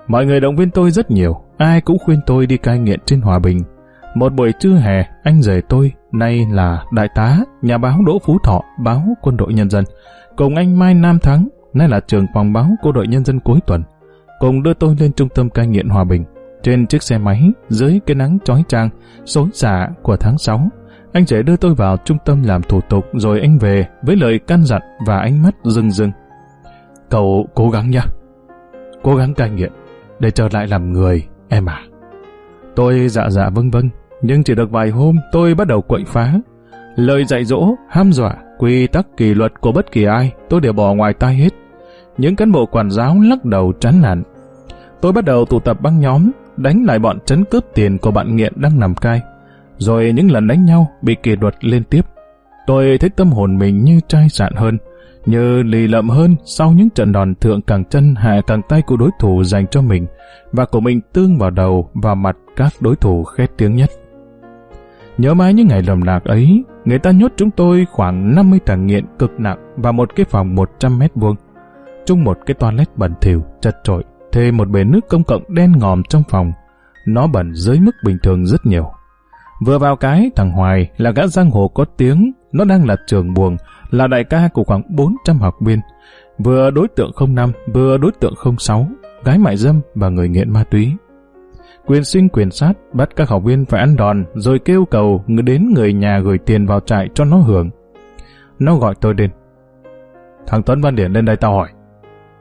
Mọi người động viên tôi rất nhiều, ai cũng khuyên tôi đi cai nghiện trên Hòa Bình. Một buổi trưa hè, anh rể tôi, nay là đại tá, nhà báo Đỗ Phú Thọ, báo Quân đội Nhân dân, cùng anh Mai Nam Thắng, nay là trưởng phòng báo Quân đội Nhân dân cuối tuần, cùng đưa tôi lên trung tâm cai nghiện Hòa Bình. Trên chiếc xe máy, dưới cái nắng chói chang, xối xả của tháng 6, anh rể đưa tôi vào trung tâm làm thủ tục rồi anh về với lời căn dặn và ánh mắt rưng rưng. Cậu cố gắng nha. Cố gắng cai nghiện để trở lại làm người, em à. Tôi dạ dạ vâng vâng, nhưng chỉ được vài hôm tôi bắt đầu quậy phá. Lời dạy dỗ, ham dọa, quy tắc kỷ luật của bất kỳ ai tôi đều bỏ ngoài tai hết. Những cán bộ quản giáo lắc đầu chán nản. Tôi bắt đầu tụ tập băng nhóm, đánh lại bọn trấn cướp tiền của bạn nghiện đang nằm cai. Rồi những lần đánh nhau bị kỷ luật liên tiếp. Tôi thấy tâm hồn mình như trai sạn hơn, như lì lợm hơn sau những trận đòn thượng càng chân hạ càng tay của đối thủ dành cho mình và của mình tương vào đầu và mặt các đối thủ khét tiếng nhất. Nhớ mãi những ngày lầm lạc ấy, người ta nhốt chúng tôi khoảng 50 thằng nghiện cực nặng vào một cái phòng 100 mét vuông, chung một cái toilet bẩn thỉu, chật trội, thêm một bể nước công cộng đen ngòm trong phòng. Nó bẩn dưới mức bình thường rất nhiều. Vừa vào cái, thằng Hoài là gã giang hồ có tiếng, nó đang là trường buồng, là đại ca của khoảng 400 học viên. Vừa đối tượng 05, vừa đối tượng 06, gái mại dâm và người nghiện ma túy. Quyền sinh quyền sát bắt các học viên phải ăn đòn rồi kêu cầu người đến người nhà gửi tiền vào trại cho nó hưởng. Nó gọi tôi đến. Thằng Tuấn Văn Điển lên đây tao hỏi.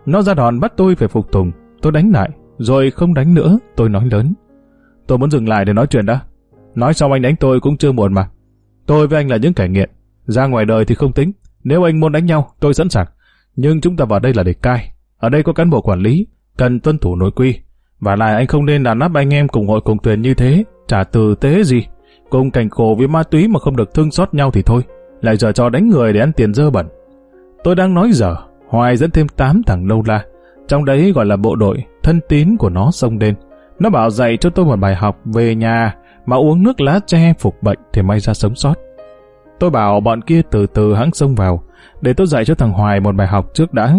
Nó ra đòn bắt tôi phải phục tùng. Tôi đánh lại, rồi không đánh nữa, tôi nói lớn. Tôi muốn dừng lại để nói chuyện đã. Nói xong anh đánh tôi cũng chưa muộn mà. Tôi với anh là những kẻ nghiện. Ra ngoài đời thì không tính. Nếu anh muốn đánh nhau, tôi sẵn sàng. Nhưng chúng ta vào đây là để cai. Ở đây có cán bộ quản lý, cần tuân thủ nội quy. Và lại anh không nên đàn áp anh em cùng hội cùng thuyền như thế, trả từ tế gì. Cùng cảnh khổ với ma túy mà không được thương xót nhau thì thôi. Lại giờ cho đánh người để ăn tiền dơ bẩn. Tôi đang nói giờ, Hoài dẫn thêm 8 thằng lâu la. Trong đấy gọi là bộ đội, thân tín của nó xông lên. Nó bảo dạy cho tôi một bài học về nhà mà uống nước lá tre phục bệnh thì may ra sống sót. Tôi bảo bọn kia từ từ hắn xông vào, để tôi dạy cho thằng Hoài một bài học trước đã.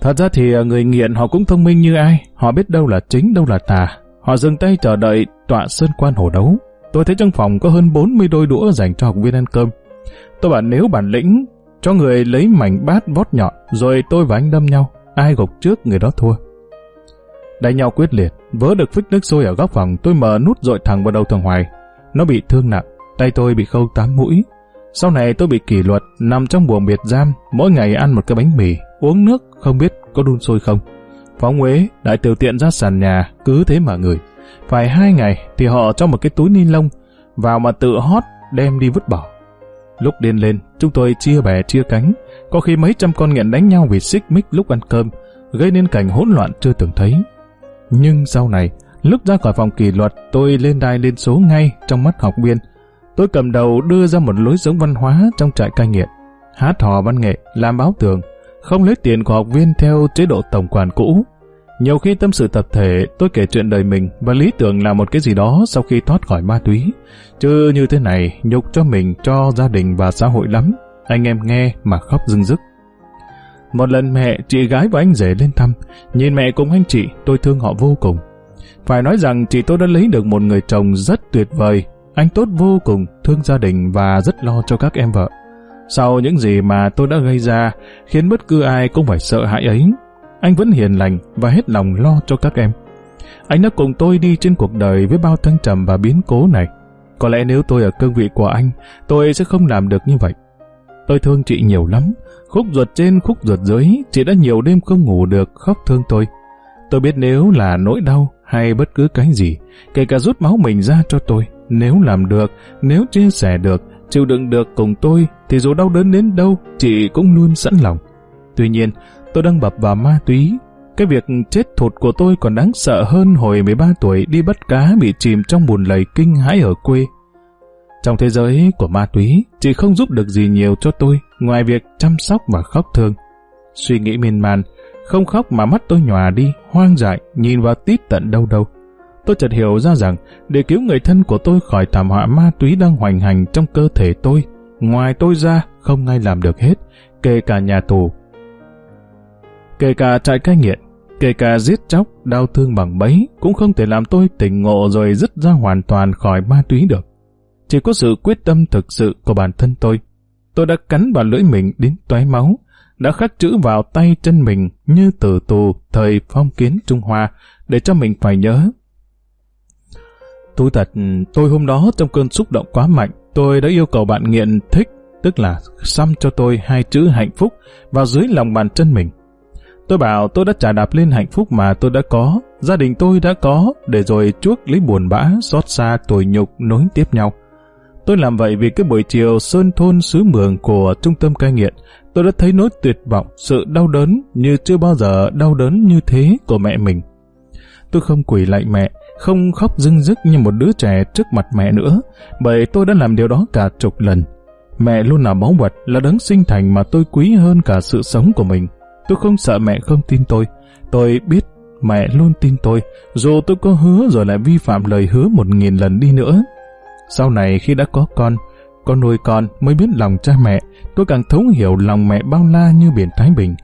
Thật ra thì à, người nghiện họ cũng thông minh như ai, họ biết đâu là chính đâu là tà. Họ dừng tay chờ đợi tọa sơn quan hổ đấu. Tôi thấy trong phòng có hơn 40 đôi đũa dành cho học viên ăn cơm. Tôi bảo nếu bản lĩnh cho người lấy mảnh bát vót nhọn rồi tôi và anh đâm nhau, ai gục trước người đó thua. Đánh nhau quyết liệt, vớ được phích nước sôi ở góc phòng tôi mở nút dội thẳng vào đầu thằng Hoài. Nó bị thương nặng, tay tôi bị khâu tám mũi. Sau này tôi bị kỷ luật, nằm trong buồng biệt giam, mỗi ngày ăn một cái bánh mì, uống nước, không biết có đun sôi không. Phóng Huế, đại tiểu tiện ra sàn nhà, cứ thế mà người. Phải hai ngày thì họ cho một cái túi ni lông vào mà tự hót đem đi vứt bỏ. Lúc điên lên, chúng tôi chia bè chia cánh, có khi mấy trăm con nghiện đánh nhau vì xích mích lúc ăn cơm, gây nên cảnh hỗn loạn chưa từng thấy. Nhưng sau này, lúc ra khỏi phòng kỷ luật, tôi lên đai lên số ngay trong mắt học viên. Tôi cầm đầu đưa ra một lối sống văn hóa trong trại cai nghiện. Hát hò văn nghệ, làm báo tường, không lấy tiền của học viên theo chế độ tổng quản cũ. Nhiều khi tâm sự tập thể, tôi kể chuyện đời mình và lý tưởng là một cái gì đó sau khi thoát khỏi ma túy. Chứ như thế này, nhục cho mình, cho gia đình và xã hội lắm. Anh em nghe mà khóc rưng rức. Một lần mẹ, chị gái và anh rể lên thăm, nhìn mẹ cùng anh chị, tôi thương họ vô cùng. Phải nói rằng chị tôi đã lấy được một người chồng rất tuyệt vời, anh tốt vô cùng, thương gia đình và rất lo cho các em vợ. Sau những gì mà tôi đã gây ra, khiến bất cứ ai cũng phải sợ hãi ấy, anh vẫn hiền lành và hết lòng lo cho các em. Anh đã cùng tôi đi trên cuộc đời với bao thăng trầm và biến cố này. Có lẽ nếu tôi ở cương vị của anh, tôi sẽ không làm được như vậy. Tôi thương chị nhiều lắm, khúc ruột trên khúc ruột dưới, chị đã nhiều đêm không ngủ được khóc thương tôi. Tôi biết nếu là nỗi đau hay bất cứ cái gì, kể cả rút máu mình ra cho tôi, nếu làm được, nếu chia sẻ được, chịu đựng được cùng tôi, thì dù đau đớn đến đâu, chị cũng luôn sẵn lòng. Tuy nhiên, tôi đang bập vào ma túy. Cái việc chết thụt của tôi còn đáng sợ hơn hồi 13 tuổi đi bắt cá bị chìm trong bùn lầy kinh hãi ở quê. Trong thế giới của ma túy, chị không giúp được gì nhiều cho tôi, ngoài việc chăm sóc và khóc thương. Suy nghĩ miên man, không khóc mà mắt tôi nhòa đi, hoang dại, nhìn vào tít tận đâu đâu. Tôi chợt hiểu ra rằng, để cứu người thân của tôi khỏi thảm họa ma túy đang hoành hành trong cơ thể tôi, ngoài tôi ra, không ai làm được hết, kể cả nhà tù. Kể cả trại cai nghiện, kể cả giết chóc, đau thương bằng bấy, cũng không thể làm tôi tỉnh ngộ rồi dứt ra hoàn toàn khỏi ma túy được. Chỉ có sự quyết tâm thực sự của bản thân tôi. Tôi đã cắn vào lưỡi mình đến toái máu, đã khắc chữ vào tay chân mình như tử tù thời phong kiến Trung Hoa để cho mình phải nhớ. Tôi thật, tôi hôm đó trong cơn xúc động quá mạnh, tôi đã yêu cầu bạn nghiện thích, tức là xăm cho tôi hai chữ hạnh phúc vào dưới lòng bàn chân mình. Tôi bảo tôi đã trả đạp lên hạnh phúc mà tôi đã có, gia đình tôi đã có, để rồi chuốc lấy buồn bã, xót xa, tồi nhục nối tiếp nhau. Tôi làm vậy vì cái buổi chiều sơn thôn xứ mường của trung tâm cai nghiện, tôi đã thấy nỗi tuyệt vọng, sự đau đớn như chưa bao giờ đau đớn như thế của mẹ mình. Tôi không quỳ lại mẹ, không khóc dưng dứt như một đứa trẻ trước mặt mẹ nữa, bởi tôi đã làm điều đó cả chục lần. Mẹ luôn là báu vật, là đấng sinh thành mà tôi quý hơn cả sự sống của mình. Tôi không sợ mẹ không tin tôi. Tôi biết mẹ luôn tin tôi, dù tôi có hứa rồi lại vi phạm lời hứa một nghìn lần đi nữa. Sau này khi đã có con, con nuôi con mới biết lòng cha mẹ, tôi càng thấu hiểu lòng mẹ bao la như biển Thái Bình,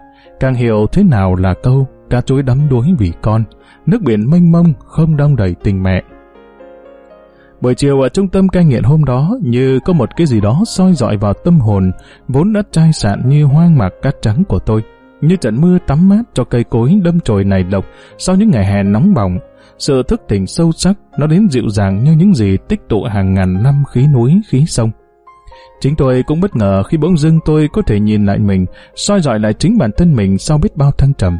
càng hiểu thế nào là câu cá chối đắm đuối vì con, nước biển mênh mông không đong đầy tình mẹ. Buổi chiều ở trung tâm cai nghiện hôm đó như có một cái gì đó soi dọi vào tâm hồn, vốn đã chai sạn như hoang mạc cát trắng của tôi. Như trận mưa tắm mát cho cây cối đâm chồi này lộc sau những ngày hè nóng bỏng. Sự thức tỉnh sâu sắc nó đến dịu dàng như những gì tích tụ hàng ngàn năm khí núi, khí sông. Chính tôi cũng bất ngờ khi bỗng dưng tôi có thể nhìn lại mình, soi dọi lại chính bản thân mình sau biết bao thăng trầm.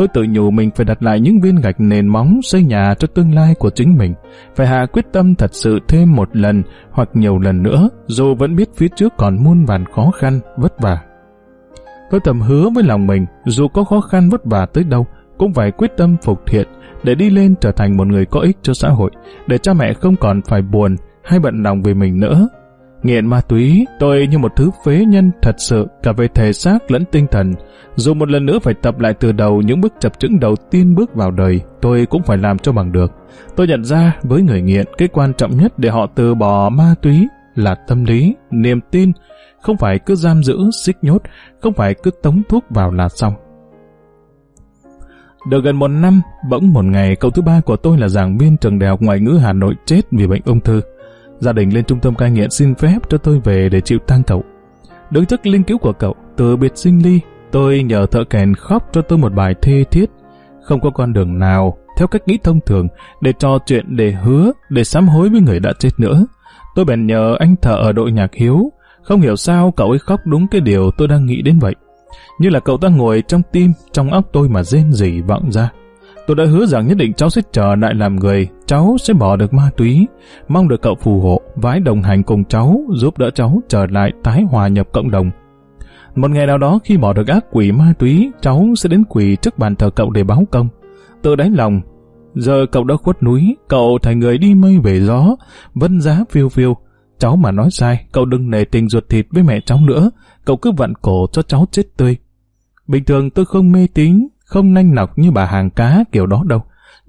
Tôi tự nhủ mình phải đặt lại những viên gạch nền móng xây nhà cho tương lai của chính mình. Phải hạ quyết tâm thật sự thêm một lần hoặc nhiều lần nữa, dù vẫn biết phía trước còn muôn vàn khó khăn, vất vả. Tôi thầm hứa với lòng mình, dù có khó khăn vất vả tới đâu, cũng phải quyết tâm phục thiện để đi lên trở thành một người có ích cho xã hội, để cha mẹ không còn phải buồn hay bận lòng vì mình nữa. Nghiện ma túy, tôi như một thứ phế nhân thật sự cả về thể xác lẫn tinh thần. Dù một lần nữa phải tập lại từ đầu những bước chập chững đầu tiên bước vào đời, tôi cũng phải làm cho bằng được. Tôi nhận ra với người nghiện, cái quan trọng nhất để họ từ bỏ ma túy là tâm lý, niềm tin, không phải cứ giam giữ, xích nhốt, không phải cứ tống thuốc vào là xong. Được gần một năm, bỗng một ngày cậu thứ ba của tôi là giảng viên trường đại học ngoại ngữ Hà Nội chết vì bệnh ung thư. Gia đình lên trung tâm cai nghiện xin phép cho tôi về để chịu tang cậu. Đứng trước linh cứu của cậu, từ biệt sinh ly, tôi nhờ thợ kèn khóc cho tôi một bài thê thiết. Không có con đường nào, theo cách nghĩ thông thường, để trò chuyện, để hứa, để sám hối với người đã chết nữa. Tôi bèn nhờ anh thợ ở đội nhạc hiếu, không hiểu sao cậu ấy khóc đúng cái điều tôi đang nghĩ đến vậy. Như là cậu ta ngồi trong tim, trong óc tôi mà rên rỉ vọng ra. Tôi đã hứa rằng nhất định cháu sẽ trở lại làm người, cháu sẽ bỏ được ma túy, mong được cậu phù hộ, vái đồng hành cùng cháu, giúp đỡ cháu trở lại tái hòa nhập cộng đồng. Một ngày nào đó khi bỏ được ác quỷ ma túy, cháu sẽ đến quỷ trước bàn thờ cậu để báo công. Tự đáy lòng, giờ cậu đã khuất núi, cậu thành người đi mây về gió, vân giá phiêu phiêu. Cháu mà nói sai, cậu đừng nề tình ruột thịt với mẹ cháu nữa, cậu cứ vặn cổ cho cháu chết tươi. Bình thường tôi không mê tín, không nanh nọc như bà hàng cá kiểu đó đâu.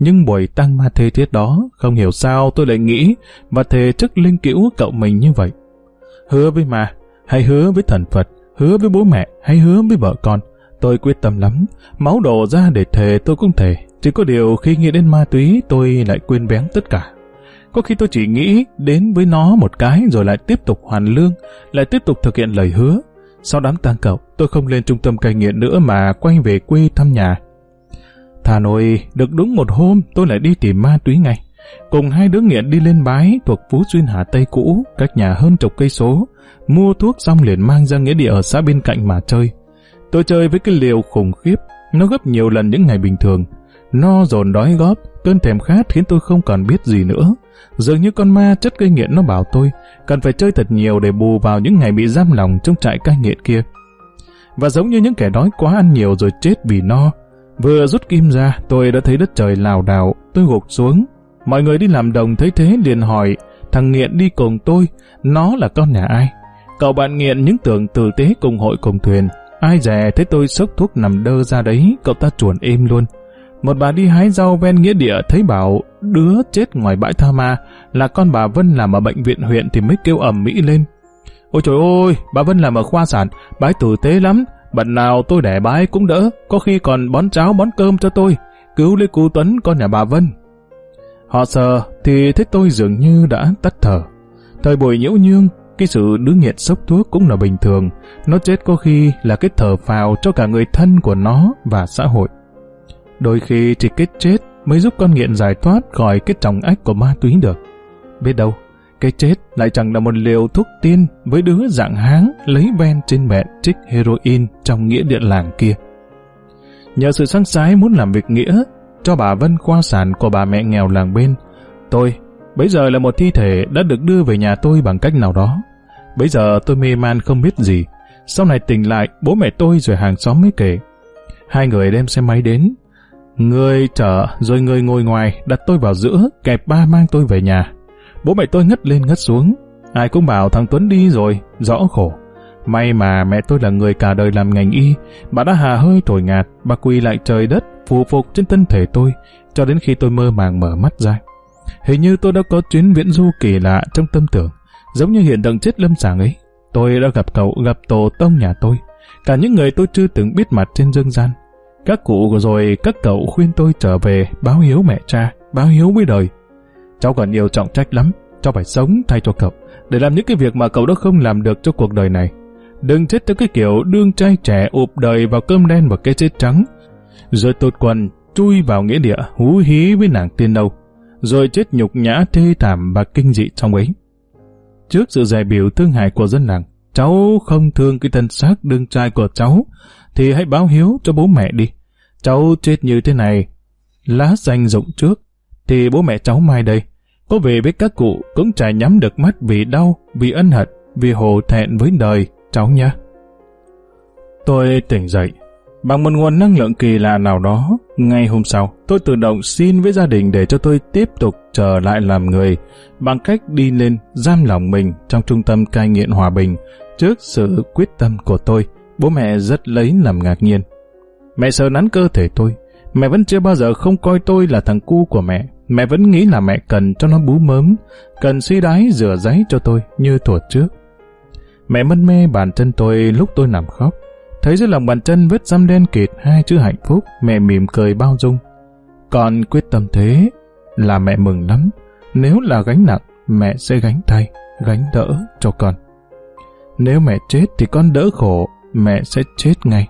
Nhưng buổi tăng ma thê thiết đó, không hiểu sao tôi lại nghĩ và thề trước linh cữu cậu mình như vậy. Hứa với ma, hay hứa với thần Phật, hứa với bố mẹ, hay hứa với vợ con. Tôi quyết tâm lắm, máu đổ ra để thề tôi cũng thề. Chỉ có điều khi nghĩ đến ma túy tôi lại quên bén tất cả. Có khi tôi chỉ nghĩ đến với nó một cái rồi lại tiếp tục hoàn lương, lại tiếp tục thực hiện lời hứa. Sau đám tang cậu, tôi không lên trung tâm cai nghiện nữa mà quay về quê thăm nhà. Thà nội, được đúng một hôm tôi lại đi tìm ma túy ngay. Cùng hai đứa nghiện đi lên bái thuộc Phú Xuyên Hà Tây cũ, cách nhà hơn chục cây số. Mua thuốc xong liền mang ra nghĩa địa ở xã bên cạnh mà chơi. Tôi chơi với cái liều khủng khiếp, nó gấp nhiều lần những ngày bình thường. No dồn đói góp, cơn thèm khát khiến tôi không còn biết gì nữa. Dường như con ma chất gây nghiện nó bảo tôi cần phải chơi thật nhiều để bù vào những ngày bị giam lòng trong trại cai nghiện kia. Và giống như những kẻ đói quá ăn nhiều rồi chết vì no, vừa rút kim ra tôi đã thấy đất trời lào đảo, tôi gục xuống. Mọi người đi làm đồng thấy thế liền hỏi, thằng nghiện đi cùng tôi, nó là con nhà ai? Cậu bạn nghiện những tưởng tử tế cùng hội cùng thuyền, ai dè thấy tôi sốc thuốc nằm đơ ra đấy, cậu ta chuồn êm luôn. Một bà đi hái rau ven nghĩa địa thấy bảo đứa chết ngoài bãi tha ma là con bà Vân làm ở bệnh viện huyện thì mới kêu ầm mỹ lên. Ôi trời ơi, bà Vân làm ở khoa sản, bái tử tế lắm, bận nào tôi đẻ bái cũng đỡ, có khi còn bón cháo bón cơm cho tôi, cứu lấy cô Tuấn con nhà bà Vân. Họ sợ thì thấy tôi dường như đã tắt thở. Thời buổi nhiễu nhương, cái sự đứa nghiện sốc thuốc cũng là bình thường, nó chết có khi là cái thở phào cho cả người thân của nó và xã hội. Đôi khi chỉ kết chết mới giúp con nghiện giải thoát khỏi cái trọng ách của ma túy được. Biết đâu, cái chết lại chẳng là một liều thuốc tiên với đứa dạng háng lấy ven trên mẹ trích heroin trong nghĩa điện làng kia. Nhờ sự sáng sái muốn làm việc nghĩa cho bà Vân khoa sản của bà mẹ nghèo làng bên, tôi, bây giờ là một thi thể đã được đưa về nhà tôi bằng cách nào đó. Bây giờ tôi mê man không biết gì. Sau này tỉnh lại, bố mẹ tôi rồi hàng xóm mới kể. Hai người đem xe máy đến, Người chở rồi người ngồi ngoài đặt tôi vào giữa, kẹp ba mang tôi về nhà. Bố mẹ tôi ngất lên ngất xuống. Ai cũng bảo thằng Tuấn đi rồi, rõ khổ. May mà mẹ tôi là người cả đời làm ngành y, bà đã hà hơi thổi ngạt, bà quỳ lại trời đất, phù phục trên thân thể tôi, cho đến khi tôi mơ màng mở mắt ra. Hình như tôi đã có chuyến viễn du kỳ lạ trong tâm tưởng, giống như hiện tượng chết lâm sàng ấy. Tôi đã gặp cậu, gặp tổ tông nhà tôi, cả những người tôi chưa từng biết mặt trên dương gian. Các cụ rồi các cậu khuyên tôi trở về báo hiếu mẹ cha, báo hiếu với đời. Cháu còn nhiều trọng trách lắm, cháu phải sống thay cho cậu, để làm những cái việc mà cậu đã không làm được cho cuộc đời này. Đừng chết theo cái kiểu đương trai trẻ ụp đời vào cơm đen và cái chết trắng. Rồi tụt quần, chui vào nghĩa địa hú hí với nàng tiên đâu. Rồi chết nhục nhã thê thảm và kinh dị trong ấy. Trước sự dè biểu thương hại của dân làng, cháu không thương cái thân xác đương trai của cháu, thì hãy báo hiếu cho bố mẹ đi. Cháu chết như thế này, lá xanh rụng trước, thì bố mẹ cháu mai đây. Có về với các cụ cũng chả nhắm được mắt vì đau, vì ân hận, vì hổ thẹn với đời, cháu nha. Tôi tỉnh dậy. Bằng một nguồn năng lượng kỳ lạ nào đó, ngay hôm sau, tôi tự động xin với gia đình để cho tôi tiếp tục trở lại làm người bằng cách đi lên giam lòng mình trong trung tâm cai nghiện hòa bình trước sự quyết tâm của tôi. Bố mẹ rất lấy làm ngạc nhiên. Mẹ sờ nắn cơ thể tôi. Mẹ vẫn chưa bao giờ không coi tôi là thằng cu của mẹ. Mẹ vẫn nghĩ là mẹ cần cho nó bú mớm, cần suy đái rửa giấy cho tôi như thuở trước. Mẹ mân mê bàn chân tôi lúc tôi nằm khóc. Thấy dưới lòng bàn chân vết răm đen kịt hai chữ hạnh phúc, mẹ mỉm cười bao dung. còn quyết tâm thế là mẹ mừng lắm. Nếu là gánh nặng, mẹ sẽ gánh thay, gánh đỡ cho con. Nếu mẹ chết thì con đỡ khổ, mẹ sẽ chết ngay.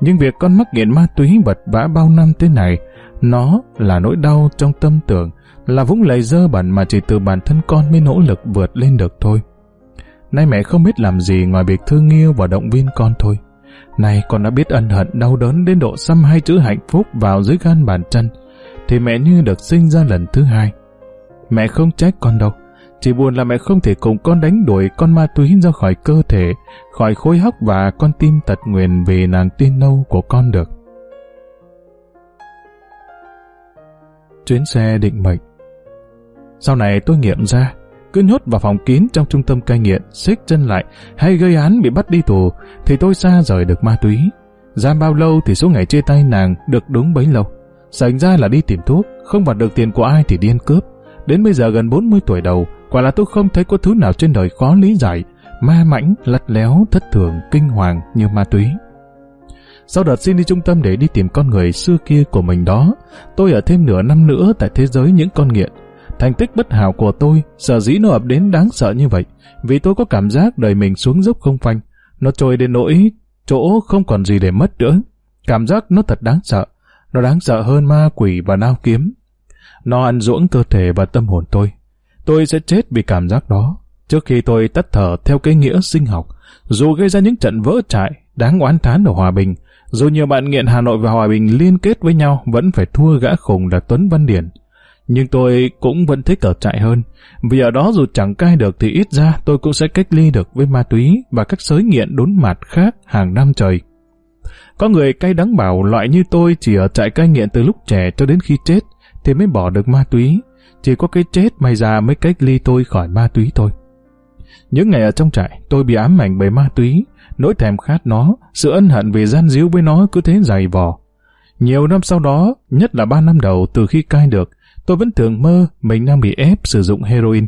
Nhưng việc con mắc nghiện ma túy vật vã bao năm thế này, nó là nỗi đau trong tâm tưởng, là vũng lầy dơ bẩn mà chỉ từ bản thân con mới nỗ lực vượt lên được thôi. Nay mẹ không biết làm gì ngoài việc thương yêu và động viên con thôi. nay con đã biết ân hận đau đớn đến độ xăm hai chữ hạnh phúc vào dưới gan bàn chân, thì mẹ như được sinh ra lần thứ hai. Mẹ không trách con đâu, chỉ buồn là mẹ không thể cùng con đánh đuổi con ma túy ra khỏi cơ thể, khỏi khối hóc và con tim tật nguyền về nàng tiên nâu của con được. Chuyến xe định mệnh Sau này tôi nghiệm ra, cứ nhốt vào phòng kín trong trung tâm cai nghiện, xích chân lại hay gây án bị bắt đi tù, thì tôi xa rời được ma túy. Giam bao lâu thì số ngày chia tay nàng được đúng bấy lâu. Sành ra là đi tìm thuốc, không vặt được tiền của ai thì điên cướp. Đến bây giờ gần 40 tuổi đầu, quả là tôi không thấy có thứ nào trên đời khó lý giải, ma mãnh, lật léo, thất thường, kinh hoàng như ma túy. Sau đợt xin đi trung tâm để đi tìm con người xưa kia của mình đó, tôi ở thêm nửa năm nữa tại thế giới những con nghiện. Thành tích bất hảo của tôi, sở dĩ nó ập đến đáng sợ như vậy, vì tôi có cảm giác đời mình xuống dốc không phanh. Nó trôi đến nỗi chỗ không còn gì để mất nữa. Cảm giác nó thật đáng sợ. Nó đáng sợ hơn ma quỷ và nao kiếm. Nó ăn ruỗng cơ thể và tâm hồn tôi. Tôi sẽ chết vì cảm giác đó. Trước khi tôi tắt thở theo cái nghĩa sinh học, dù gây ra những trận vỡ trại, đáng oán thán ở Hòa Bình, dù nhiều bạn nghiện Hà Nội và Hòa Bình liên kết với nhau vẫn phải thua gã khùng là Tuấn Văn Điển. Nhưng tôi cũng vẫn thích ở trại hơn, vì ở đó dù chẳng cai được thì ít ra tôi cũng sẽ cách ly được với ma túy và các sới nghiện đốn mặt khác hàng năm trời. Có người cay đắng bảo loại như tôi chỉ ở trại cai nghiện từ lúc trẻ cho đến khi chết thì mới bỏ được ma túy. Chỉ có cái chết may ra mới cách ly tôi khỏi ma túy thôi. Những ngày ở trong trại, tôi bị ám ảnh bởi ma túy, nỗi thèm khát nó, sự ân hận vì gian díu với nó cứ thế dày vò. Nhiều năm sau đó, nhất là ba năm đầu từ khi cai được, tôi vẫn thường mơ mình đang bị ép sử dụng heroin.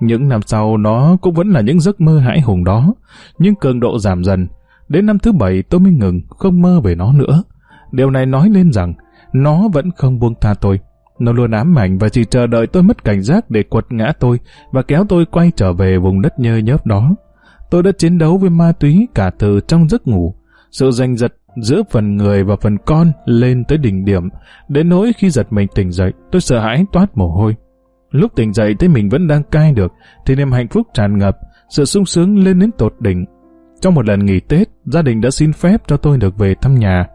Những năm sau nó cũng vẫn là những giấc mơ hãi hùng đó, nhưng cường độ giảm dần. Đến năm thứ bảy tôi mới ngừng, không mơ về nó nữa. Điều này nói lên rằng, nó vẫn không buông tha tôi. Nó luôn ám ảnh và chỉ chờ đợi tôi mất cảnh giác để quật ngã tôi và kéo tôi quay trở về vùng đất nhơ nhớp đó. Tôi đã chiến đấu với ma túy cả từ trong giấc ngủ. Sự giành giật giữa phần người và phần con lên tới đỉnh điểm, đến nỗi khi giật mình tỉnh dậy, tôi sợ hãi toát mồ hôi. Lúc tỉnh dậy thấy mình vẫn đang cai được, thì niềm hạnh phúc tràn ngập, sự sung sướng lên đến tột đỉnh. Trong một lần nghỉ Tết, gia đình đã xin phép cho tôi được về thăm nhà.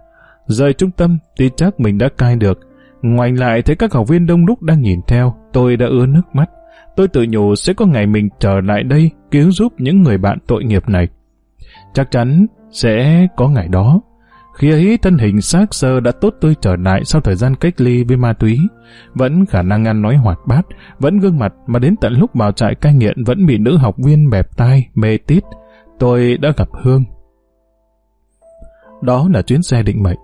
Rời trung tâm thì chắc mình đã cai được. Ngoảnh lại thấy các học viên đông đúc đang nhìn theo, tôi đã ứa nước mắt. Tôi tự nhủ sẽ có ngày mình trở lại đây cứu giúp những người bạn tội nghiệp này. Chắc chắn sẽ có ngày đó. Khi ấy thân hình xác sơ đã tốt tươi trở lại sau thời gian cách ly với ma túy, vẫn khả năng ăn nói hoạt bát, vẫn gương mặt mà đến tận lúc vào trại cai nghiện vẫn bị nữ học viên bẹp tai, mê tít. Tôi đã gặp Hương. Đó là chuyến xe định mệnh.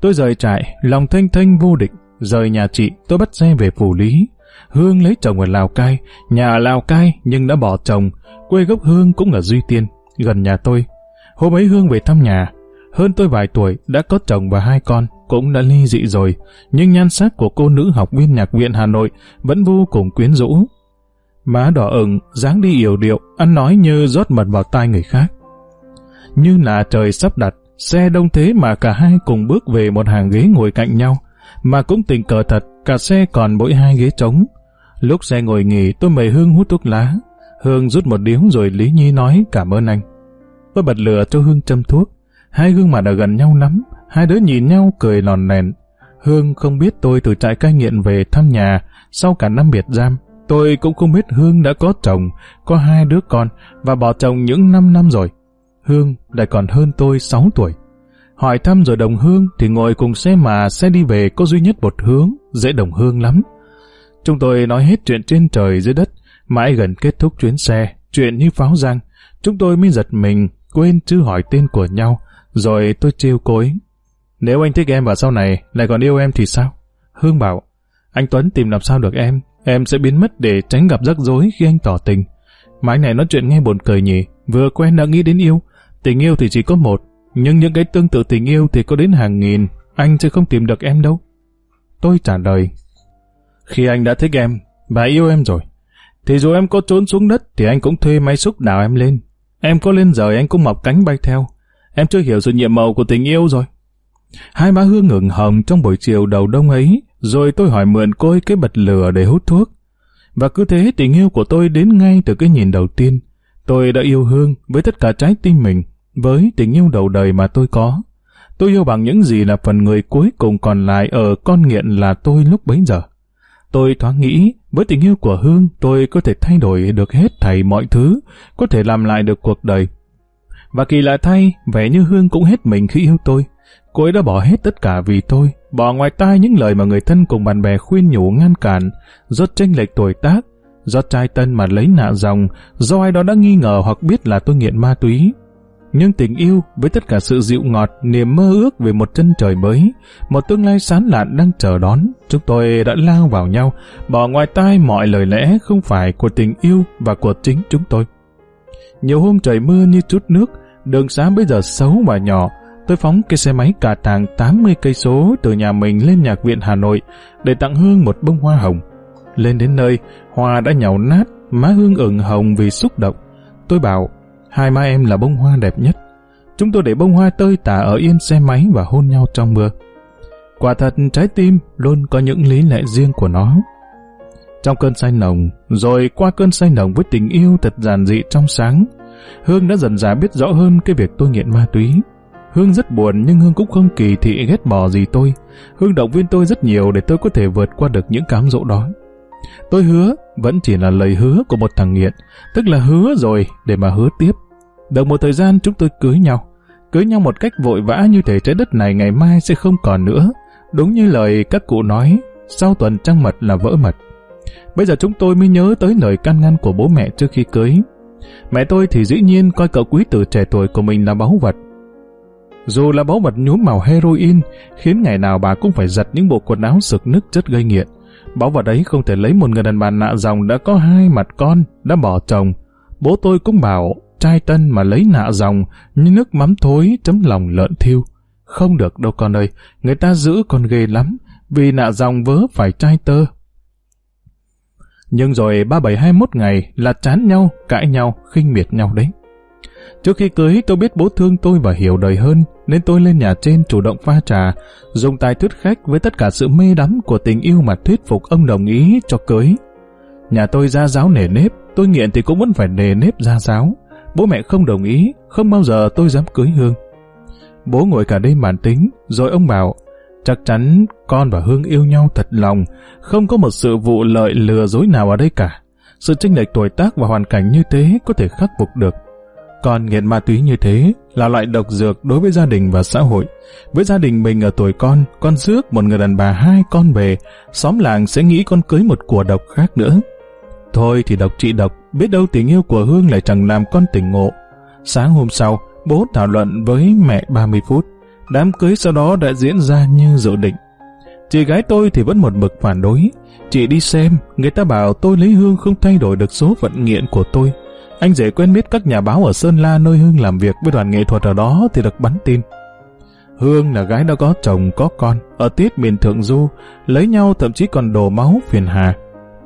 Tôi rời trại, lòng thanh thanh vô định, rời nhà chị, tôi bắt xe về phủ lý. Hương lấy chồng ở Lào Cai, nhà ở Lào Cai nhưng đã bỏ chồng, quê gốc Hương cũng ở Duy Tiên, gần nhà tôi. Hôm ấy Hương về thăm nhà, hơn tôi vài tuổi, đã có chồng và hai con, cũng đã ly dị rồi, nhưng nhan sắc của cô nữ học viên nhạc viện Hà Nội vẫn vô cùng quyến rũ. Má đỏ ửng, dáng đi yểu điệu, ăn nói như rót mật vào tai người khác. Như là trời sắp đặt, xe đông thế mà cả hai cùng bước về một hàng ghế ngồi cạnh nhau, mà cũng tình cờ thật, cả xe còn mỗi hai ghế trống. Lúc xe ngồi nghỉ tôi mời Hương hút thuốc lá. Hương rút một điếu rồi Lý Nhi nói cảm ơn anh. Tôi bật lửa cho Hương châm thuốc. Hai gương mặt ở gần nhau lắm, hai đứa nhìn nhau cười lòn nền. Hương không biết tôi từ trại cai nghiện về thăm nhà sau cả năm biệt giam. Tôi cũng không biết Hương đã có chồng, có hai đứa con và bỏ chồng những năm năm rồi. Hương lại còn hơn tôi 6 tuổi. Hỏi thăm rồi đồng hương thì ngồi cùng xe mà xe đi về có duy nhất một hướng, dễ đồng hương lắm. Chúng tôi nói hết chuyện trên trời dưới đất, mãi gần kết thúc chuyến xe, chuyện như pháo răng. Chúng tôi mới giật mình, quên chứ hỏi tên của nhau, rồi tôi trêu cối. Nếu anh thích em và sau này lại còn yêu em thì sao? Hương bảo, anh Tuấn tìm làm sao được em, em sẽ biến mất để tránh gặp rắc rối khi anh tỏ tình. Mà anh này nói chuyện nghe buồn cười nhỉ, vừa quen đã nghĩ đến yêu. Tình yêu thì chỉ có một, nhưng những cái tương tự tình yêu thì có đến hàng nghìn, anh sẽ không tìm được em đâu. Tôi trả lời, khi anh đã thích em và yêu em rồi, thì dù em có trốn xuống đất thì anh cũng thuê máy xúc đào em lên. Em có lên rời anh cũng mọc cánh bay theo. Em chưa hiểu sự nhiệm màu của tình yêu rồi. Hai má hương ngừng hồng trong buổi chiều đầu đông ấy, rồi tôi hỏi mượn cô ấy cái bật lửa để hút thuốc. Và cứ thế tình yêu của tôi đến ngay từ cái nhìn đầu tiên. Tôi đã yêu Hương với tất cả trái tim mình, với tình yêu đầu đời mà tôi có. Tôi yêu bằng những gì là phần người cuối cùng còn lại ở con nghiện là tôi lúc bấy giờ. Tôi thoáng nghĩ, với tình yêu của Hương, tôi có thể thay đổi được hết thảy mọi thứ, có thể làm lại được cuộc đời. Và kỳ lạ thay, vẻ như Hương cũng hết mình khi yêu tôi. Cô ấy đã bỏ hết tất cả vì tôi, bỏ ngoài tai những lời mà người thân cùng bạn bè khuyên nhủ ngăn cản, do tranh lệch tuổi tác, do trai tân mà lấy nạ dòng, do ai đó đã nghi ngờ hoặc biết là tôi nghiện ma túy. Nhưng tình yêu với tất cả sự dịu ngọt, niềm mơ ước về một chân trời mới, một tương lai sán lạn đang chờ đón, chúng tôi đã lao vào nhau, bỏ ngoài tai mọi lời lẽ không phải của tình yêu và của chính chúng tôi. Nhiều hôm trời mưa như chút nước, đường xá bây giờ xấu và nhỏ, tôi phóng cái xe máy cả tàng 80 cây số từ nhà mình lên nhạc viện Hà Nội để tặng Hương một bông hoa hồng. Lên đến nơi, hoa đã nhàu nát, má Hương ửng hồng vì xúc động. Tôi bảo, hai má em là bông hoa đẹp nhất. Chúng tôi để bông hoa tơi tả ở yên xe máy và hôn nhau trong mưa. Quả thật trái tim luôn có những lý lẽ riêng của nó. Trong cơn say nồng, rồi qua cơn say nồng với tình yêu thật giản dị trong sáng, Hương đã dần dà biết rõ hơn cái việc tôi nghiện ma túy. Hương rất buồn nhưng Hương cũng không kỳ thị ghét bỏ gì tôi. Hương động viên tôi rất nhiều để tôi có thể vượt qua được những cám dỗ đó. Tôi hứa, vẫn chỉ là lời hứa của một thằng nghiện, tức là hứa rồi để mà hứa tiếp. Được một thời gian chúng tôi cưới nhau. Cưới nhau một cách vội vã như thể trái đất này ngày mai sẽ không còn nữa. Đúng như lời các cụ nói, sau tuần trăng mật là vỡ mật. Bây giờ chúng tôi mới nhớ tới lời can ngăn của bố mẹ trước khi cưới. Mẹ tôi thì dĩ nhiên coi cậu quý tử trẻ tuổi của mình là báu vật. Dù là báu vật nhuốm màu heroin, khiến ngày nào bà cũng phải giật những bộ quần áo sực nức chất gây nghiện. Báu vật ấy không thể lấy một người đàn bà nạ dòng đã có hai mặt con, đã bỏ chồng. Bố tôi cũng bảo, trai tân mà lấy nạ dòng, như nước mắm thối chấm lòng lợn thiêu. Không được đâu con ơi, người ta giữ con ghê lắm, vì nạ dòng vớ phải trai tơ. Nhưng rồi ba bảy hai mốt ngày là chán nhau, cãi nhau, khinh miệt nhau đấy. Trước khi cưới tôi biết bố thương tôi và hiểu đời hơn, nên tôi lên nhà trên chủ động pha trà, dùng tài thuyết khách với tất cả sự mê đắm của tình yêu mà thuyết phục ông đồng ý cho cưới. Nhà tôi ra giáo nề nếp, tôi nghiện thì cũng vẫn phải nề nếp ra giáo. Bố mẹ không đồng ý, không bao giờ tôi dám cưới Hương. Bố ngồi cả đêm bàn tính, rồi ông bảo, chắc chắn con và Hương yêu nhau thật lòng, không có một sự vụ lợi lừa dối nào ở đây cả. Sự chênh lệch tuổi tác và hoàn cảnh như thế có thể khắc phục được. Còn nghiện ma túy như thế là loại độc dược đối với gia đình và xã hội. Với gia đình mình ở tuổi con, con rước một người đàn bà hai con về, xóm làng sẽ nghĩ con cưới một của độc khác nữa. Thôi thì độc trị độc, biết đâu tình yêu của Hương lại chẳng làm con tỉnh ngộ. Sáng hôm sau, bố thảo luận với mẹ 30 phút. Đám cưới sau đó đã diễn ra như dự định. Chị gái tôi thì vẫn một mực phản đối. Chị đi xem, người ta bảo tôi lấy Hương không thay đổi được số phận nghiện của tôi. Anh dễ quen biết các nhà báo ở Sơn La nơi Hương làm việc với đoàn nghệ thuật ở đó thì được bắn tin. Hương là gái đã có chồng có con, ở tiết miền thượng du, lấy nhau thậm chí còn đổ máu phiền hà.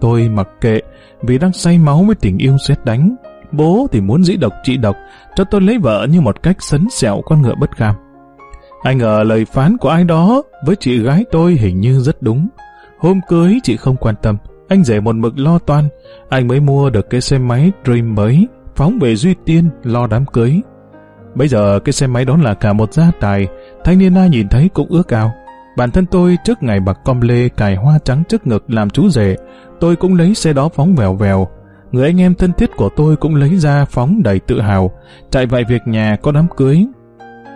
Tôi mặc kệ, vì đang say máu với tình yêu xét đánh. Bố thì muốn dĩ độc trị độc, cho tôi lấy vợ như một cách sấn sẹo con ngựa bất kham. Anh ngờ lời phán của ai đó với chị gái tôi hình như rất đúng. Hôm cưới chị không quan tâm, anh rể một mực lo toan, anh mới mua được cái xe máy Dream mới, phóng về Duy Tiên lo đám cưới. Bây giờ cái xe máy đó là cả một gia tài, thanh niên ai nhìn thấy cũng ước ao. Bản thân tôi trước ngày bạc com lê cài hoa trắng trước ngực làm chú rể, tôi cũng lấy xe đó phóng vèo vèo. Người anh em thân thiết của tôi cũng lấy ra phóng đầy tự hào, chạy vài việc nhà có đám cưới.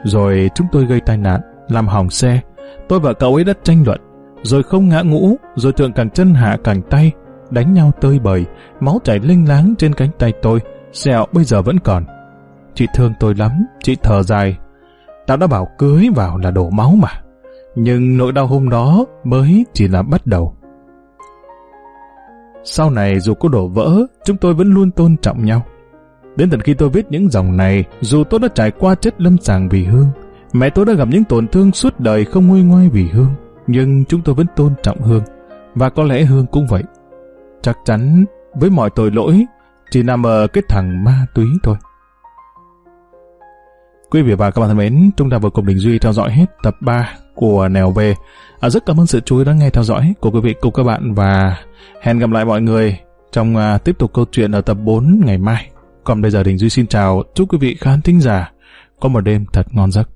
Rồi chúng tôi gây tai nạn, làm hỏng xe. Tôi và cậu ấy đã tranh luận, rồi không ngã ngũ, rồi thượng càng chân hạ càng tay, đánh nhau tơi bời, máu chảy linh láng trên cánh tay tôi, sẹo bây giờ vẫn còn. Chị thương tôi lắm, chị thở dài. Tao đã bảo cưới vào là đổ máu mà. Nhưng nỗi đau hôm đó mới chỉ là bắt đầu. Sau này dù có đổ vỡ, chúng tôi vẫn luôn tôn trọng nhau. Đến tận khi tôi viết những dòng này, dù tôi đã trải qua chất lâm sàng vì Hương, mẹ tôi đã gặp những tổn thương suốt đời không nguôi ngoai vì Hương, nhưng chúng tôi vẫn tôn trọng Hương, và có lẽ Hương cũng vậy. Chắc chắn với mọi tội lỗi chỉ nằm ở cái thằng ma túy thôi. Quý vị và các bạn thân mến, chúng ta vừa cùng Đình Duy theo dõi hết tập 3 của Nèo Về. À, rất cảm ơn sự chú ý đã nghe theo dõi của quý vị cùng các bạn và hẹn gặp lại mọi người trong à, tiếp tục câu chuyện ở tập 4 ngày mai. Còn bây giờ Đình Duy xin chào, chúc quý vị khán thính giả có một đêm thật ngon giấc.